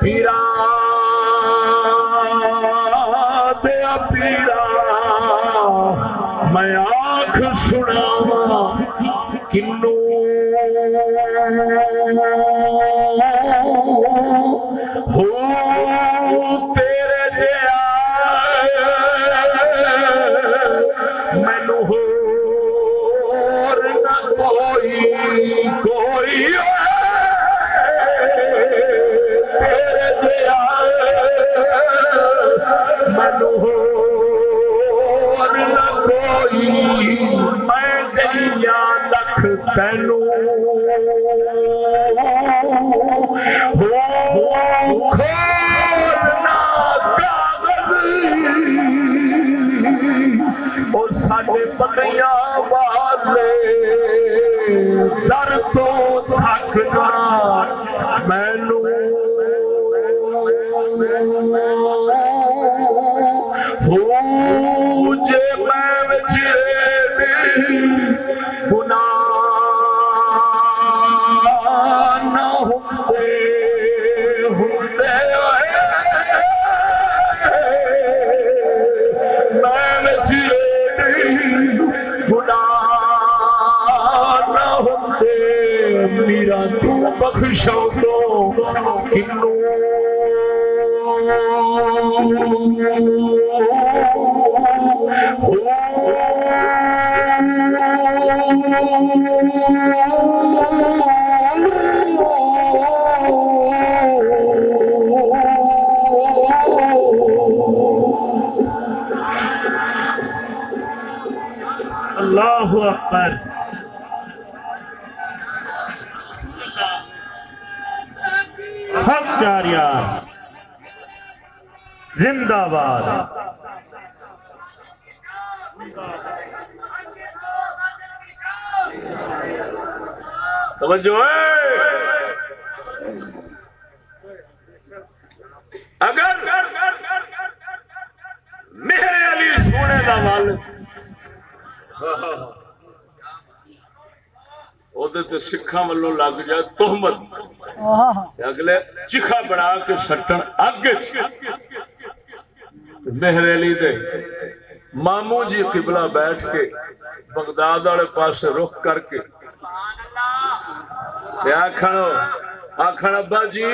پیرا۔ دیا پیرا۔ میں آنکھ سناوا کنو بکریاں والے در تو تھا توجہ ہے۔ اگر میرے علی سونے کا وہ سکھا ولو لگ جائے تہمت۔ اگلے چیخا بنا کے سٹن اگ دے مامو جی قبلہ بیٹھ کے بغداد والے پاس رخ کر کے آخر آخر ابا جی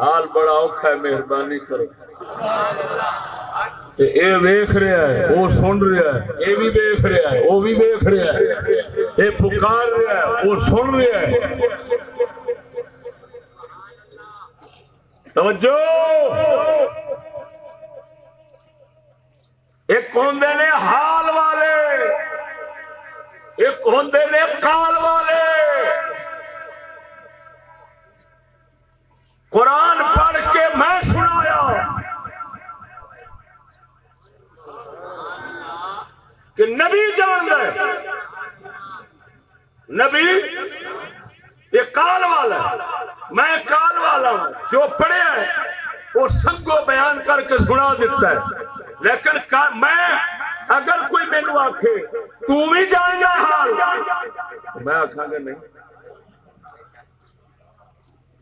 حال بڑا اوکھا ہے، مہربانی کرو۔ تے اے ویخ رہا ہے وہ سن رہا ہے، اے بھی ویخ رہا ہے وہ بھی ویخ رہا ہے۔ اے پکار رہا ہے وہ سن رہا ہے۔ توجہ! ایک ہوندے نے حال والے، ایک ہوندے نے کال والے۔ قرآن پڑھ کے میں سنایا۔ کہ نبی جان گئے نبی یہ کال والا ہے۔ میں کال والا ہوں۔ جو پڑھیا ہے وہ سنگو بیان کر کے سنا دیتا ہے۔ لیکن میں اگر کوئی مینو آخے تو بھی جان گا حال۔ میں آخا گا نہیں۔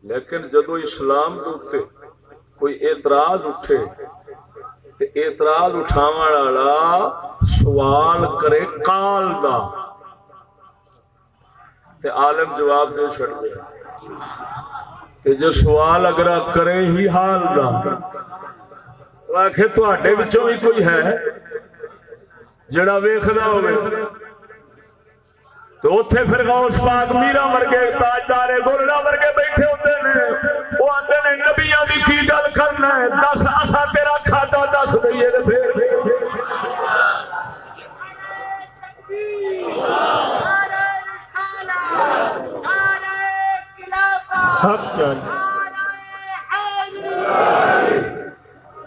لیکن جدو اسلام کے کوئی اعتراض اٹھے تے اعتراض اٹھاو والا سوال کرے کال دا تے عالم جواب دے چھڑ دے تے جو سوال اگر کرے ہی حال دا۔ آخے تھوڑے بچوں بھی کوئی ہے جڑا ویخنا ہوئے تو اتے پھر غوث پاک میرا ورگے تاجدار گولڈا ورگے بیٹھے ہوتے ہیں۔ وہ آتے نے نبیاں دی کی گل کرنا ہے؟ دس آسا تیرا کھاتا دس دئیے تے پھر۔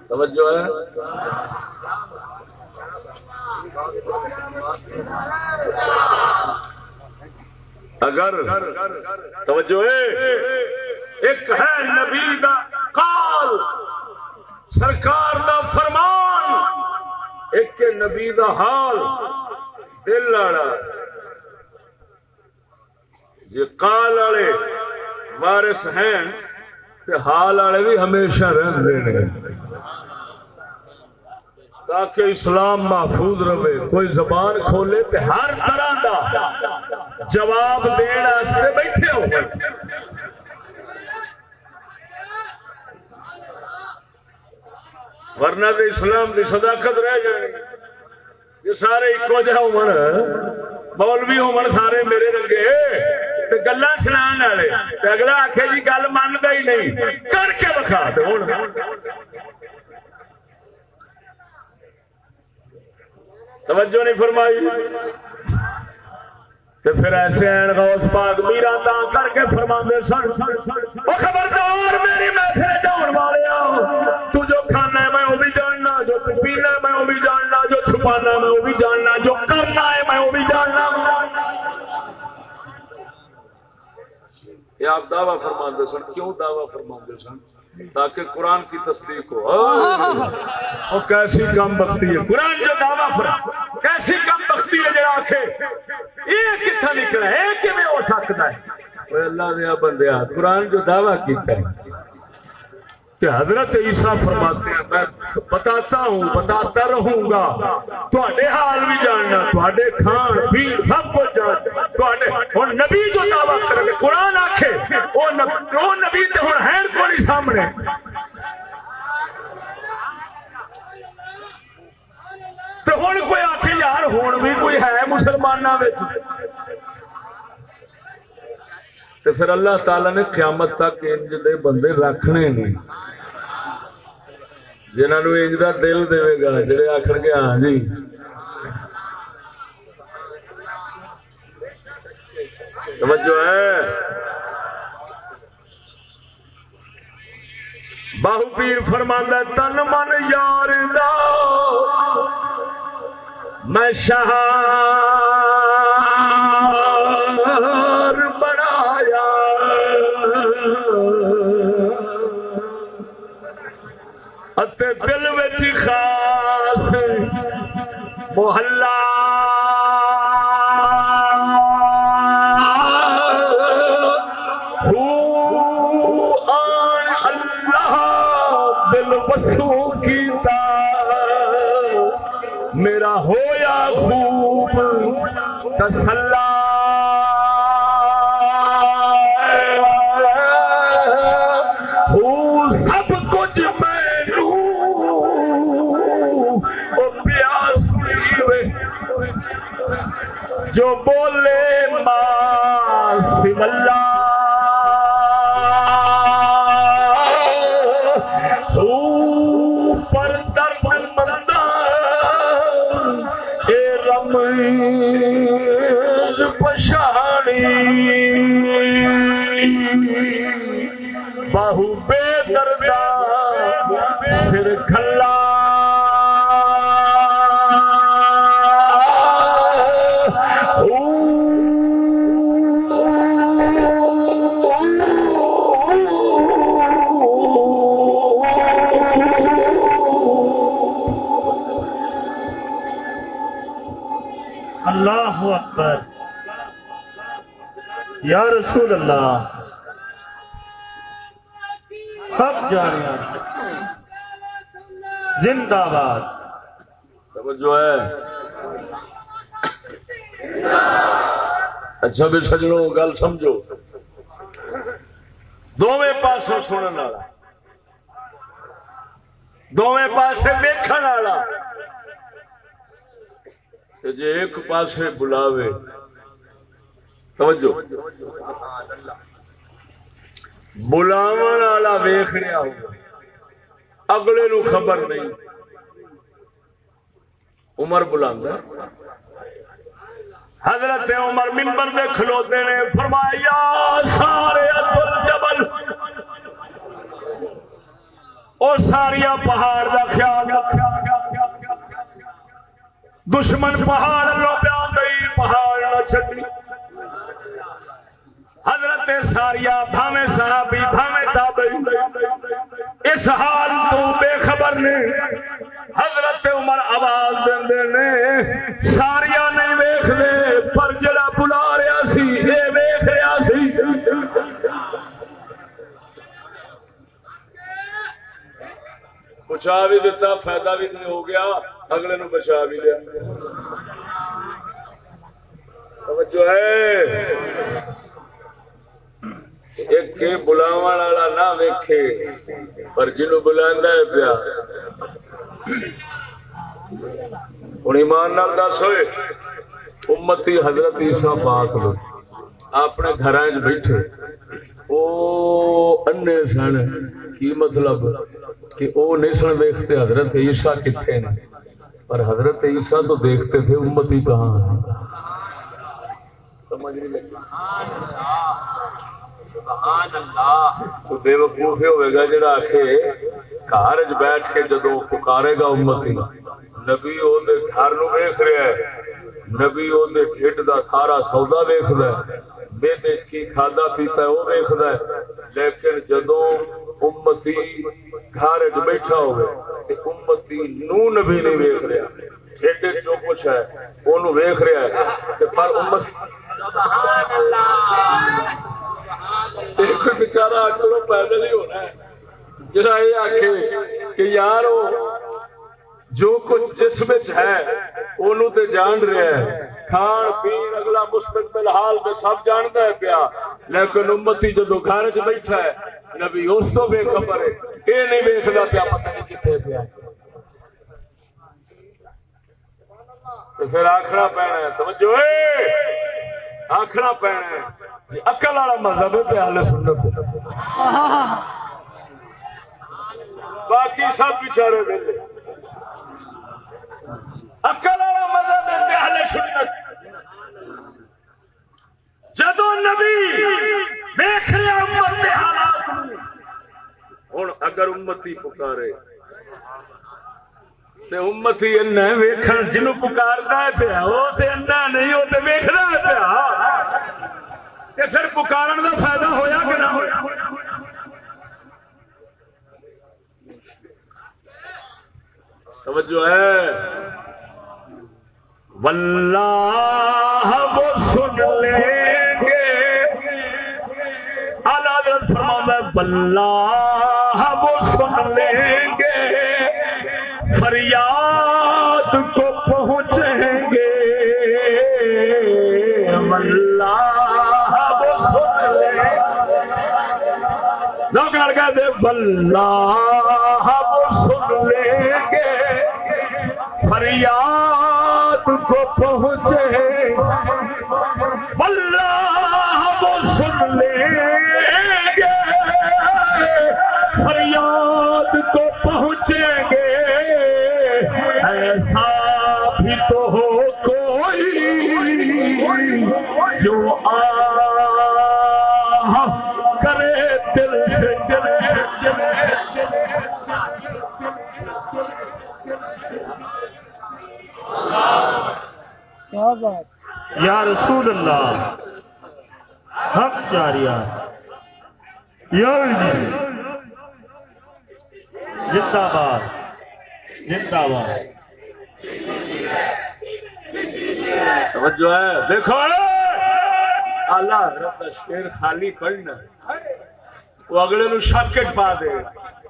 توجہ ہے۔ اگر توجہ ایک ہے نبی دا قال، سرکار دا فرمان، ایک کے نبی دا حال، دل والا جی قال والے وارث ہیں، تے حال والے بھی ہمیشہ رہتے ہیں تاکہ اسلام محفوظ رہے۔ کوئی زبان کھولے تے ہر طرح دا جواب دین واسطے بیٹھے ہو۔ ورنہ تے اسلام دی صداقت رہ جائے۔ یہ سارے ایکو جہ ہون، مولوی ہون سارے میرے رنگے۔ تے گلا سنان والے، تے اگلا آکھے جی گل مندا ہی نہیں۔ کر کے بکھا تے ہن توجہ نہیں فرمائی۔ تو پھر ایسے ہیں غوث پاک میرا دان کر کے فرماندے سن۔ وہ خبردار میری محفل جان والے تو جو کھانا ہے میں وہ بھی جاننا، جو پینا ہے میں وہ بھی جاننا، جو چھپانا ہے میں وہ بھی جاننا، جو کرنا ہے میں وہ بھی جاننا۔ یہ آپ دعویٰ فرماندے سن، کیوں دعویٰ فرماندے سن؟ تاکہ قرآن کی تصدیق ہو۔ وہ کیسی کم بختی ہے۔ قرآن جو دعویٰ فرما کیسی کم بختی ہے جو آخے یہ کتنا نکلا ہے کہ میں ہو سکتا ہے۔ اللہ دیا بندیا قرآن جو دعویٰ کیتا ہے کہ حضرت عیسیٰ فرماتے ہیں، میں بتاتا ہوں، بتاتا رہوں گا۔ تھوڑے حال بھی جاننا تھوڑے کھان پی سب کچھ جاننا۔ تھوڑے ہوں نبی جو دعویٰ کرے گا قرآن آکھے وہ نبی وہ نبی تے ہن ہے کو نہیں سامنے۔ تو ہوں کوئی آخے یار ہوں بھی کوئی ہے مسلمانوں میں تو پھر اللہ تعالی نے قیامت تک انج دے بندے رکھنے نہیں جنہوں انج دل دے گا جڑے آخر گے ہاں جی توجہ ہے باہو پیر فرماندہ تن من یار دا میں شہار اتے دل وچ خاص محلہ۔ آن اللہ دل وسو کیتا میرا ہویا خوب تسلا جو بولے یا رسول اللہ حق جاریہ زندہ باد۔ توجہ ہے۔ اچھا بھی سجنوں، گل سمجھو۔ دونوں پاسوں سنن والا۔ دونوں پاسے ویکھن والا۔ تے جے ایک پاسے بلاوے۔ توجہ۔ بلاون والا ویکھ رہا ہوگا اگلے نو خبر نہیں۔ عمر بلاندا حضرت عمر منبر دے کھلوتے نے فرمایا، سارے جبل۔ اور ساریا پہاڑ دا خیال دشمن پہاڑ لو پیا گئی، پہاڑ نہ چھڈی۔ حضرت ساریا بھاویں صحابی بھاویں تابعی اس حال تو بے خبر نے حضرت عمر آواز دے نے ساریا نہیں ویخ دے پر جڑا بلا رہا سی یہ ویخ رہا سی۔ بچا بھی دیتا، فائدہ بھی نہیں ہو گیا، اگلے نو بچا بھی لیا۔ توجہ ہے۔ ایک بلاو والا نہ ویکھے، پر جنو بلا ہے پیا۔ ہوں ایمان نال دس ہوئے، امتی حضرت عیسیٰ پاک لو اپنے گھر بیٹھے۔ وہ انے سن، کی مطلب؟ کہ وہ نہیں سن دیکھتے حضرت عیسیٰ کتنے نے۔ پر حضرت عیسیٰ تو دیکھتے تھے امتی کہاں سمجھ نہیں لگی۔ تو بے وقوف ہوئے گا جڑا آخے گھر بیٹھ کے جدو پکارے گا امتی نبی وہ گھر نو ویخ رہا ہے۔ نبی وہ ڈھڈ دا سارا سودا ویخد میدے کی کھادا پیتا ہے وہ ویخد لیکن جدو امتی گھر چ بیٹھا ہوئے امتی نو نبی نہیں ویخ رہا۔ ڈھڈ جو کچھ ہے، وہ ویخ رہا ہے پر امت بچارا اکلو پیدل ہی ہونا ہے۔ جڑا یہ آخ کہ یار جو کچھ جس ہے انہوں تے جان رہا ہے کھان پین اگلا مستقبل حال میں سب جانتا ہے پیا۔ لیکن امتی جدو گھر چ بیٹھا ہے، نبی اس تو بے خبر ہے۔ یہ نہیں ویکتا پیا پتہ نہیں کتنے پیا پھر آخنا پینا ہے۔ توجہ آخنا پینا ہے۔ جی، اکل والا مذہب ہے حال سنت۔ باقی سب بچارے ویلے اکل والا مذہب ہے حال سنت۔ جدو نبی دیکھ رہے امت کے حالات ہوں اگر امتی پکارے۔ امتی ویکھن جنوں پکارتا ہے پیا، وہ نہیں، وہ ویکھنا ہے پیا۔ پھر پکارن کا فائدہ ہویا کہ نہ ہویا؟ توجہ ہے۔ واللہ وہ سن لیں گے۔ آلہ فرما واللہ وہ سن لیں گے۔ فریاد کو پہنچیں گے۔ اللہ وہ سن لے کر کے دے اللہ وہ سن لیں گے۔ فریاد کو پہنچے یا رسول اللہ حق جاریہ یا زندہ باد زندہ باد۔ توجہ ہے۔ دیکھو اللہ حضرت کا شیر خالی پڑھنا وہ اگلے نو شک پا دے۔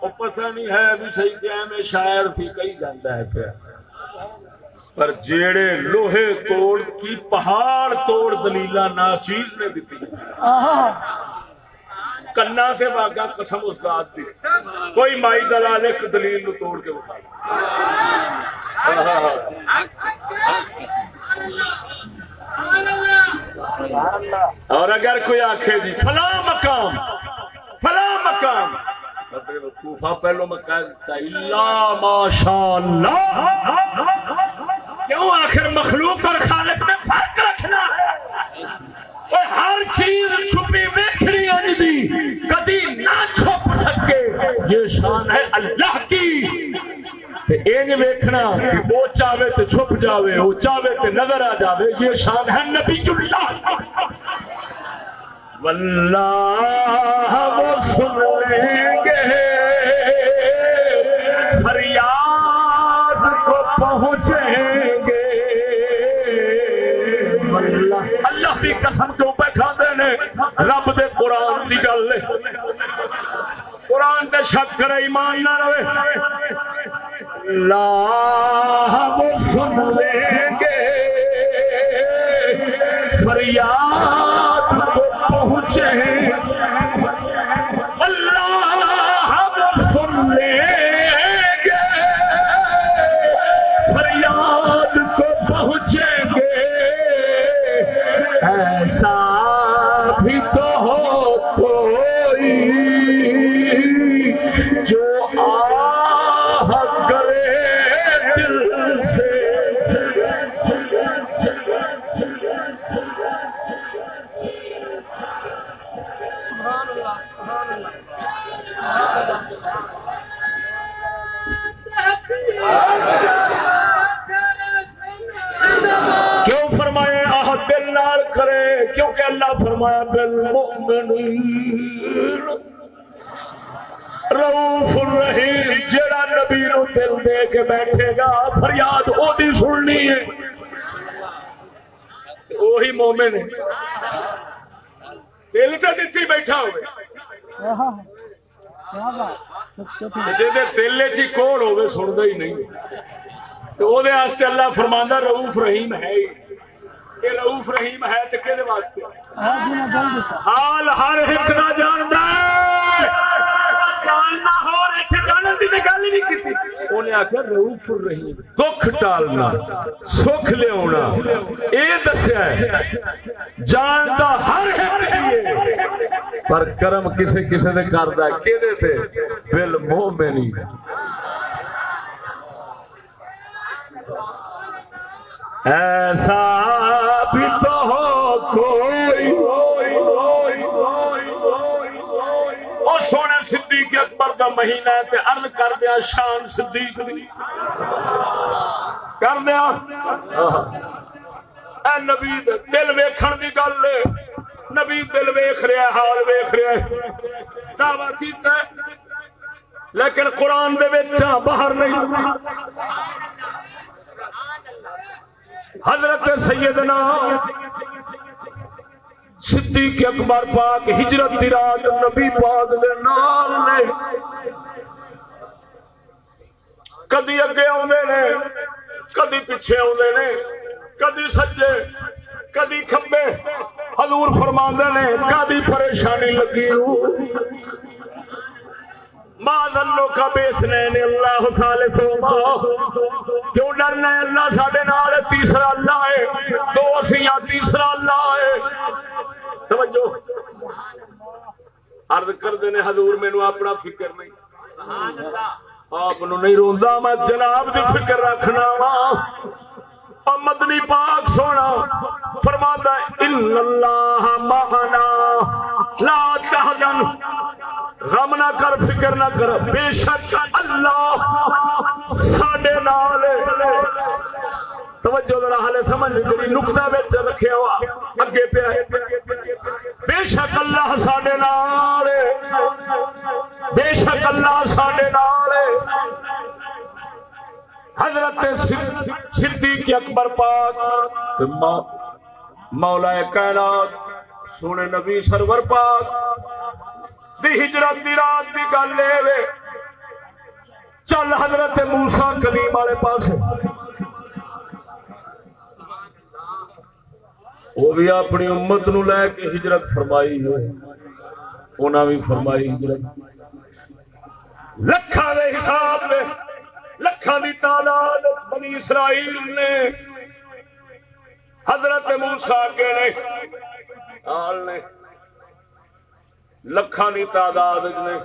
وہ پتہ نہیں ہے ابھی صحیح کیا میں شاعر تھی صحیح جانتا ہے پیا۔ پر جیڑے لوہے توڑ کی پہاڑ توڑ دلیلا ناچیز نے دیتی کنا سے باغا قسم استاد دی۔ کوئی مائی دلال ایک دلیل نو توڑ کے بتا اور اگر کوئی آخے جی فلاں مقام فلاں مقام۔ پہلو مکان اللہ ماشاء اللہ کیوں آخر مخلوق اور خالق میں فرق رکھنا ہے؟ اور ہر چیز چھپی ویکھنی انج دی، کدی نہ چھپ سکے۔ یہ شان ہے اللہ کی۔ این ویکھنا کہ وہ چاہے تو چھپ جاوے، وہ چاہے تو نظر آ جاوے، یہ شان ہے نبی اللہ۔ واللہ وہ سن لیں گے۔ فریاد کو پہنچے۔ دی قسم کیوں پہ کھاندے نے؟ رب دے قرآن دی گل ہے۔ قرآن تے شک کرے ایمان نہ رہے۔ لا وہ سن لیں گے۔ فریاد کو پہنچے۔ اللہ فرمایا بالمؤمنین رؤوف الرحیم، جڑا نبی نو دل دے کے بیٹھے گا، فریاد او دی سننی ہے۔ وہی مومن ہے۔ دل تے دتی بیٹھا ہوئے۔ جے دل چ کوڑ ہوے سندا ہی نہیں۔ تو وہ واسطے اللہ فرماندا رؤوف رحیم ہے ہی۔ رؤوف رحیم ہے تے کہدے واسطے؟ حال ہر ایک نہ جاندا ہے۔ جاننا ہو ایتھے جانن دی تے گل ہی نہیں کیتی۔ اونے آکھیا رؤوف الرحیم دکھ ٹالنا سکھ لیاونا اے دسیا ہے جاندا ہر ایک ہے۔ پر کرم کسے کسے نے کردا تے؟ بالمؤمنین ایسا بھی تو ہو کوئی او سونے صدیق اکبر کا مہینہ ہے تے عرض کر دیا شان صدیق دی۔ کر دیا۔ اے نبی دل ویکھن دی گل نبی دل ویکھ رہا حال ویکھ رہا ہے۔ دعویٰ کیتا ہے۔ لیکن قرآن دے وچ باہر نہیں۔ حضرت سیدنا صدیق اکبر پاک ہجرت دی رات نبی پاک دے نال نے کدی اگے آدھے نے، کدی پیچھے آدھے نے، کدی سجے، کدی کھبے حضور فرما نے، کدی پریشانی لگی ہو۔ ماں دلو کا بیسنے نے اللہ سال سو کیوں ڈرنا ہے اللہ ساڈے نال؟ ہے، تیسرا اللہ ہے۔ دو اسیاں تیسرا اللہ ہے۔ توجہ۔ عرض کر دینے حضور مینو اپنا فکر نہیں۔ آپ نہیں روندا میں جناب دی فکر رکھنا وا اور مدنی پاک سونا فرماتا ہے اللہ معنا لا تحزن غم نہ کر، فکر نہ کر، بے شک اللہ ساڈے نال توجہ ذرا حالے سمجھ جی نقطہ وچ رکھیا ہوا اگے پیا ہے۔ بے شک اللہ ساڈے نال بے شک اللہ ساڈے نال حضرت صدیق اکبر پاک مولا کائنات، سونے نبی سرور پاک، دی ہجرت دی رات دی گل اے وے۔ چل حضرت موسا کلیم والے پاس وہ بھی اپنی امت نو لے کے ہجرت فرمائی ہے۔ انہاں بھی فرمائی ہجرت۔ لکھاں دے حساب میں لکھاں دی تعداد بنی اسرائیل نے۔ حضرت موسا کے نے، آل نے۔ لکھاں دی تعداد نے۔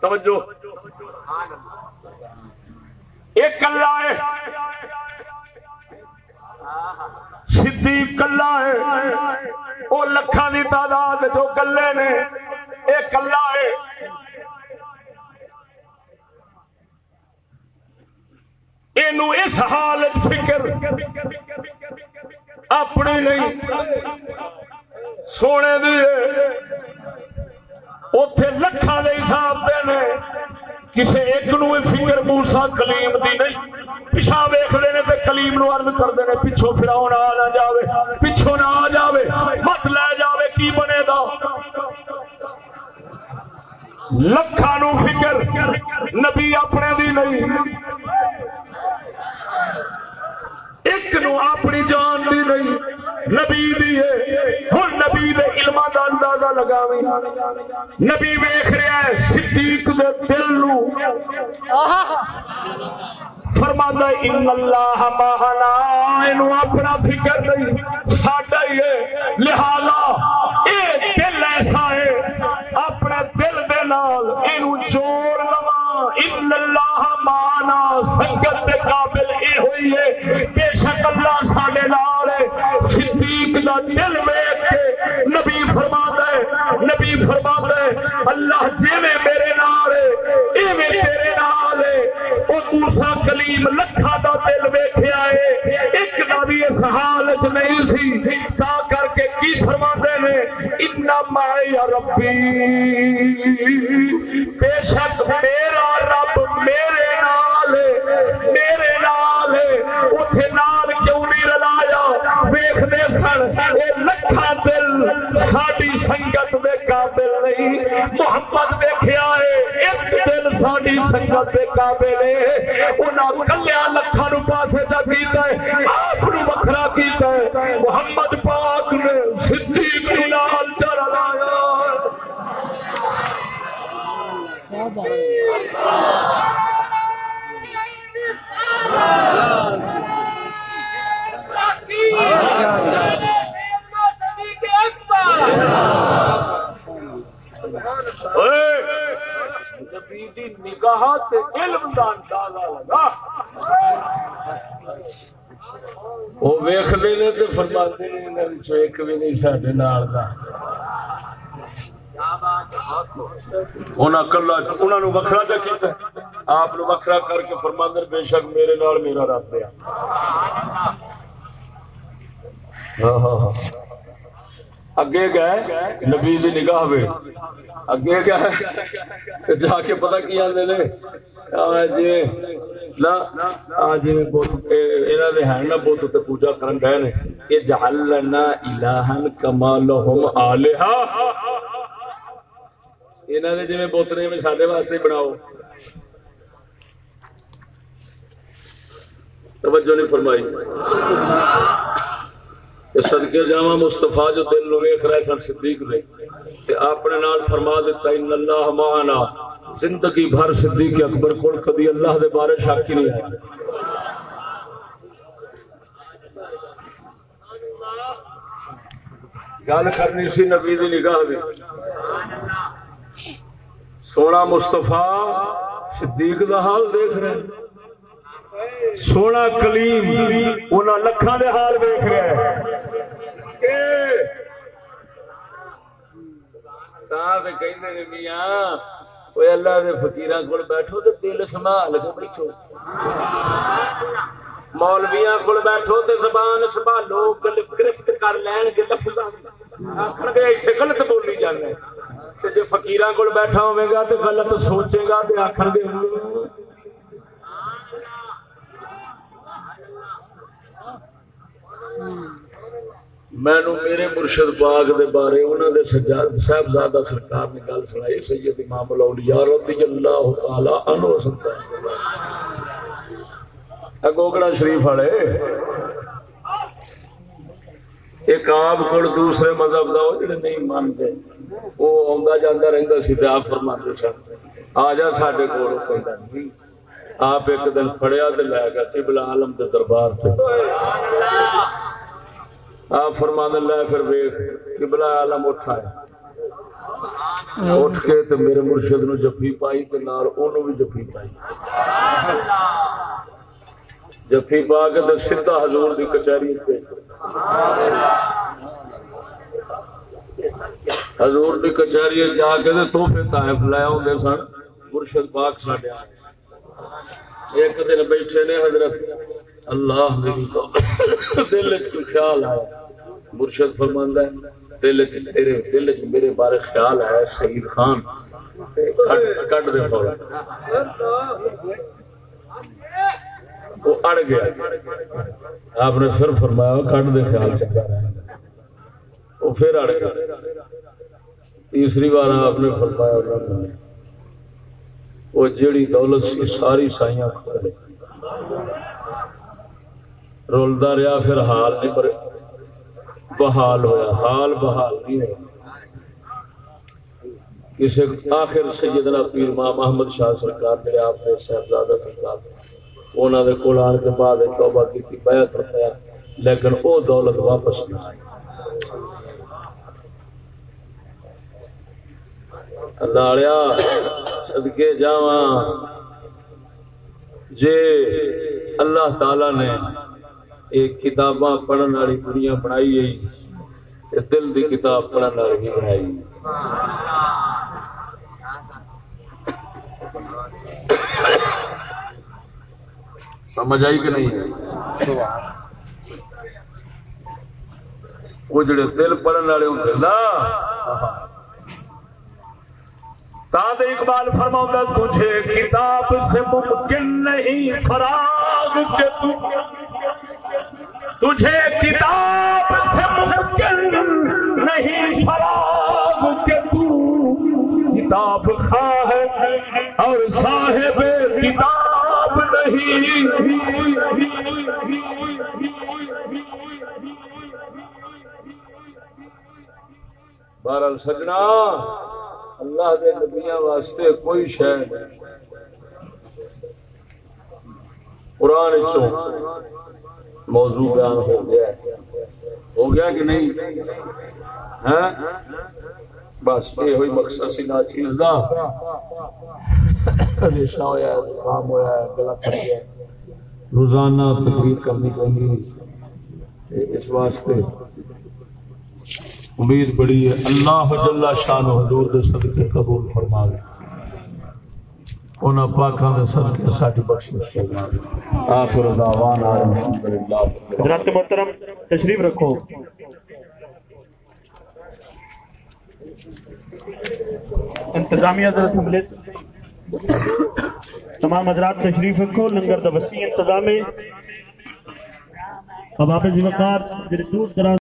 توجہ۔ ایک کلا ہے۔ صدیق کلا ہے۔ وہ لکھاں دی تعداد جو کلے نے۔ ایک کلا ہے۔ اینو اس حالت فکر اپنی نہیں، سونے دی اتے لکھاں دے حساب دے نے، کسے ایک نو فکر موسا کلیم دی نہیں۔ پچھا ویختے نے تے کلیم نو عرض کرتے نے پچھو فراؤن آ نہ جاوے پچھو نہ آ جاوے، مت لے جاوے، کی بنے گا؟ لکھاں نو فکر نبی اپنے دی نہیں۔ ایک نو اپنی جان دی نہیں نبی دی ہے۔ ہن نبی دے علم دا اندازہ لگاویں۔ نبی ویکھ رہا ہے صدیق دے دل نو۔ فرماتا ہے ان اللہ ماہنا اینو اپنا فکر نہیں ساڈا ہی ہے۔ لہذا اے دل ایسا ہے اپنے دل دے نال اینو جوڑ لواں۔ ان اللہ مانا سنگت دے قابل اے ہوئی ہے۔ بے شک اللہ ساڈے نال ہے۔ صدیق دا دل ویکھ کے نبی فرماتا ہے۔ نبی فرماتا ہے، اللہ جویں میرے نال ہے، ایویں تیرے نال ہے۔ او موسیٰ کلیم لکھا دا دل ویکھیا ہے۔ ایک دا بھی اس حال وچ نہیں سی۔ تا کر کے کی فرماندے نے ان معی ربی۔ ساڈی دے کعبے نے انہاں کلیا لکھاں نو پاسے چا کیتا ہے، آپ نو وکھرا کیتا ہے۔ محمد پاک نے صدیق نو نال چا رلایا نبی دی نگاہ تے علم دا اندازہ لگا وہ ویختے نے تو فرماتے نے ایک بھی نہیں ساڈے نال دا انہاں وکھرا چا کیتا آپ نو وکھرا کر کے فرماندے نے بے شک میرے نال میرا رب ہے اگے گئے نبی دی نگاہ وے اگے گئے جا کے پتہ کی آندے نے آ دے ہیں نا تے پوجا کرن گئے نے۔ الہن کما دے نے میں ساڈے واسطے بناؤ۔ توجہ نہیں فرمائی۔ صدقے جاوا مصطفیٰ جو دل نو ویکھ رہے سن، صدیق نے، تے اپنے نال فرما دیتا، ان اللہ معنا. زندگی بھر صدیق اکبر کول کبھی اللہ دے بارے شک نہیں آیا گل کرنی سی نبی دی نگاہ دی۔ سونا مصطفیٰ صدیق دا حال دیکھ رہے سونا کلیم انہاں لکھاں دے حال دیکھ رہے ہیں۔ اللہ دے فقیراں کول بیٹھو تے دل سنبھال کے بیٹھو مولویاں کول بیٹھو تے زبان سنبھالو گل گرفت کر لین گے لفظاں آکھن گے ایتھے غلط بولی جانے تے جے فقیراں کول بیٹھا ہوے گا تے غلط سوچے گا تے آکھن گے مینو میرے مرشد باغ دے بارے انہوں دے سجاد صاحبزادہ سرکار نے گل سنائی، سید امام الاولیاء رضی اللہ تعالی عنہ سنتا ہے اگوگڑا شریف والے، ایک آپ کو دوسرے مذہب دا، وہ جڑے نہیں مانتے، وہ آندا جاتا رہتا سی تے آپ فرماتے سن۔ آ جا ساڈے کول کہندا نہیں۔ آپ ایک دن پڑیا تے لے گیا قبلہ عالم دے دربار تے۔ آپ فرمان اللہ پھر ویخ، قبلہ عالم اٹھایا اٹھ کے تے میرے مرشد نو جفی پائی تے نال اونوں بھی جفی پائی۔ جفی پا کے تے سیدھا حضور دی کچہری تے۔ حضور دی کچہری جا کے تے تحفے طائف لے اوندے سن۔ مرشد پاک ساڈے ایک دن بیٹھے نے حضرت اللہ میری دل وچ خیال آیا۔ مرشد فرماندا ہے، دل وچ تیرے، دل وچ میرے بارے خیال آیا شہید خان۔ کٹ دے فوراً وہ اڑ گیا۔ آپ نے پھر فرمایا کٹ دے خیال چنگا رہے وہ پھر اڑ گیا۔ تیسری بار آپ نے فرمایا وہ جیڑی دولت سی، ساری سائیاں کھولے رولدا رہا، پھر حال نہیں پر بحال ہویا۔ حال بحال نہیں ہوا کسی آخر سیدنا پیر ماں محمد شاہ سرکار جڑے آپ نے صاحبزادہ سرکار انہوں نے کول آن کے بعد توبہ کی تھی بیعت رکھایا لیکن وہ دولت واپس نہ آئی۔ لالیا صدقے جاواں۔ جے اللہ تعالی نے ایک کتاباں پڑھن والی دنیا بنائی ہے دل دی کتاب پڑھن والی بھی بنائی سمجھ آئی کہ نہیں؟ وہ جڑے دل پڑھن والے ہوتے نا۔ تاد اقبال فرماؤں تجھے کتاب سے ممکن نہیں، فراغ کے تو تجھے کتاب سے ممکن نہیں فراغ کے تو کتاب خواہ اور صاحب کتاب نہیں۔ بہرحال سجنا، اللہ دے نبیاں واسطے کوئی شے قرآن چوں موضوع بیان ہو گیا ہو گیا کہ نہیں؟ ہاں؟ بس، یہ ہوئی مقصد سی نا چیز دا ریشہ ہویا ہے زکام ہویا ہے گلا پھٹ گیا ہے۔ روزانہ تقریر کرنی پڑی اس واسطے امید بڑی ہے، اللہ جل شان حضور دے صدقے قبول فرما لے انہاں پاکاں دے صدقے ساڈی بخشش فرما آخر دعوانا الحمدللہ۔ حضرات محترم، تشریف رکھو۔ انتظامیہ در اسمبلی تمام حضرات تشریف رکھو، لنگر دا وسیع انتظام ہے۔ اب آپ جی وقار، جڑے دور دراز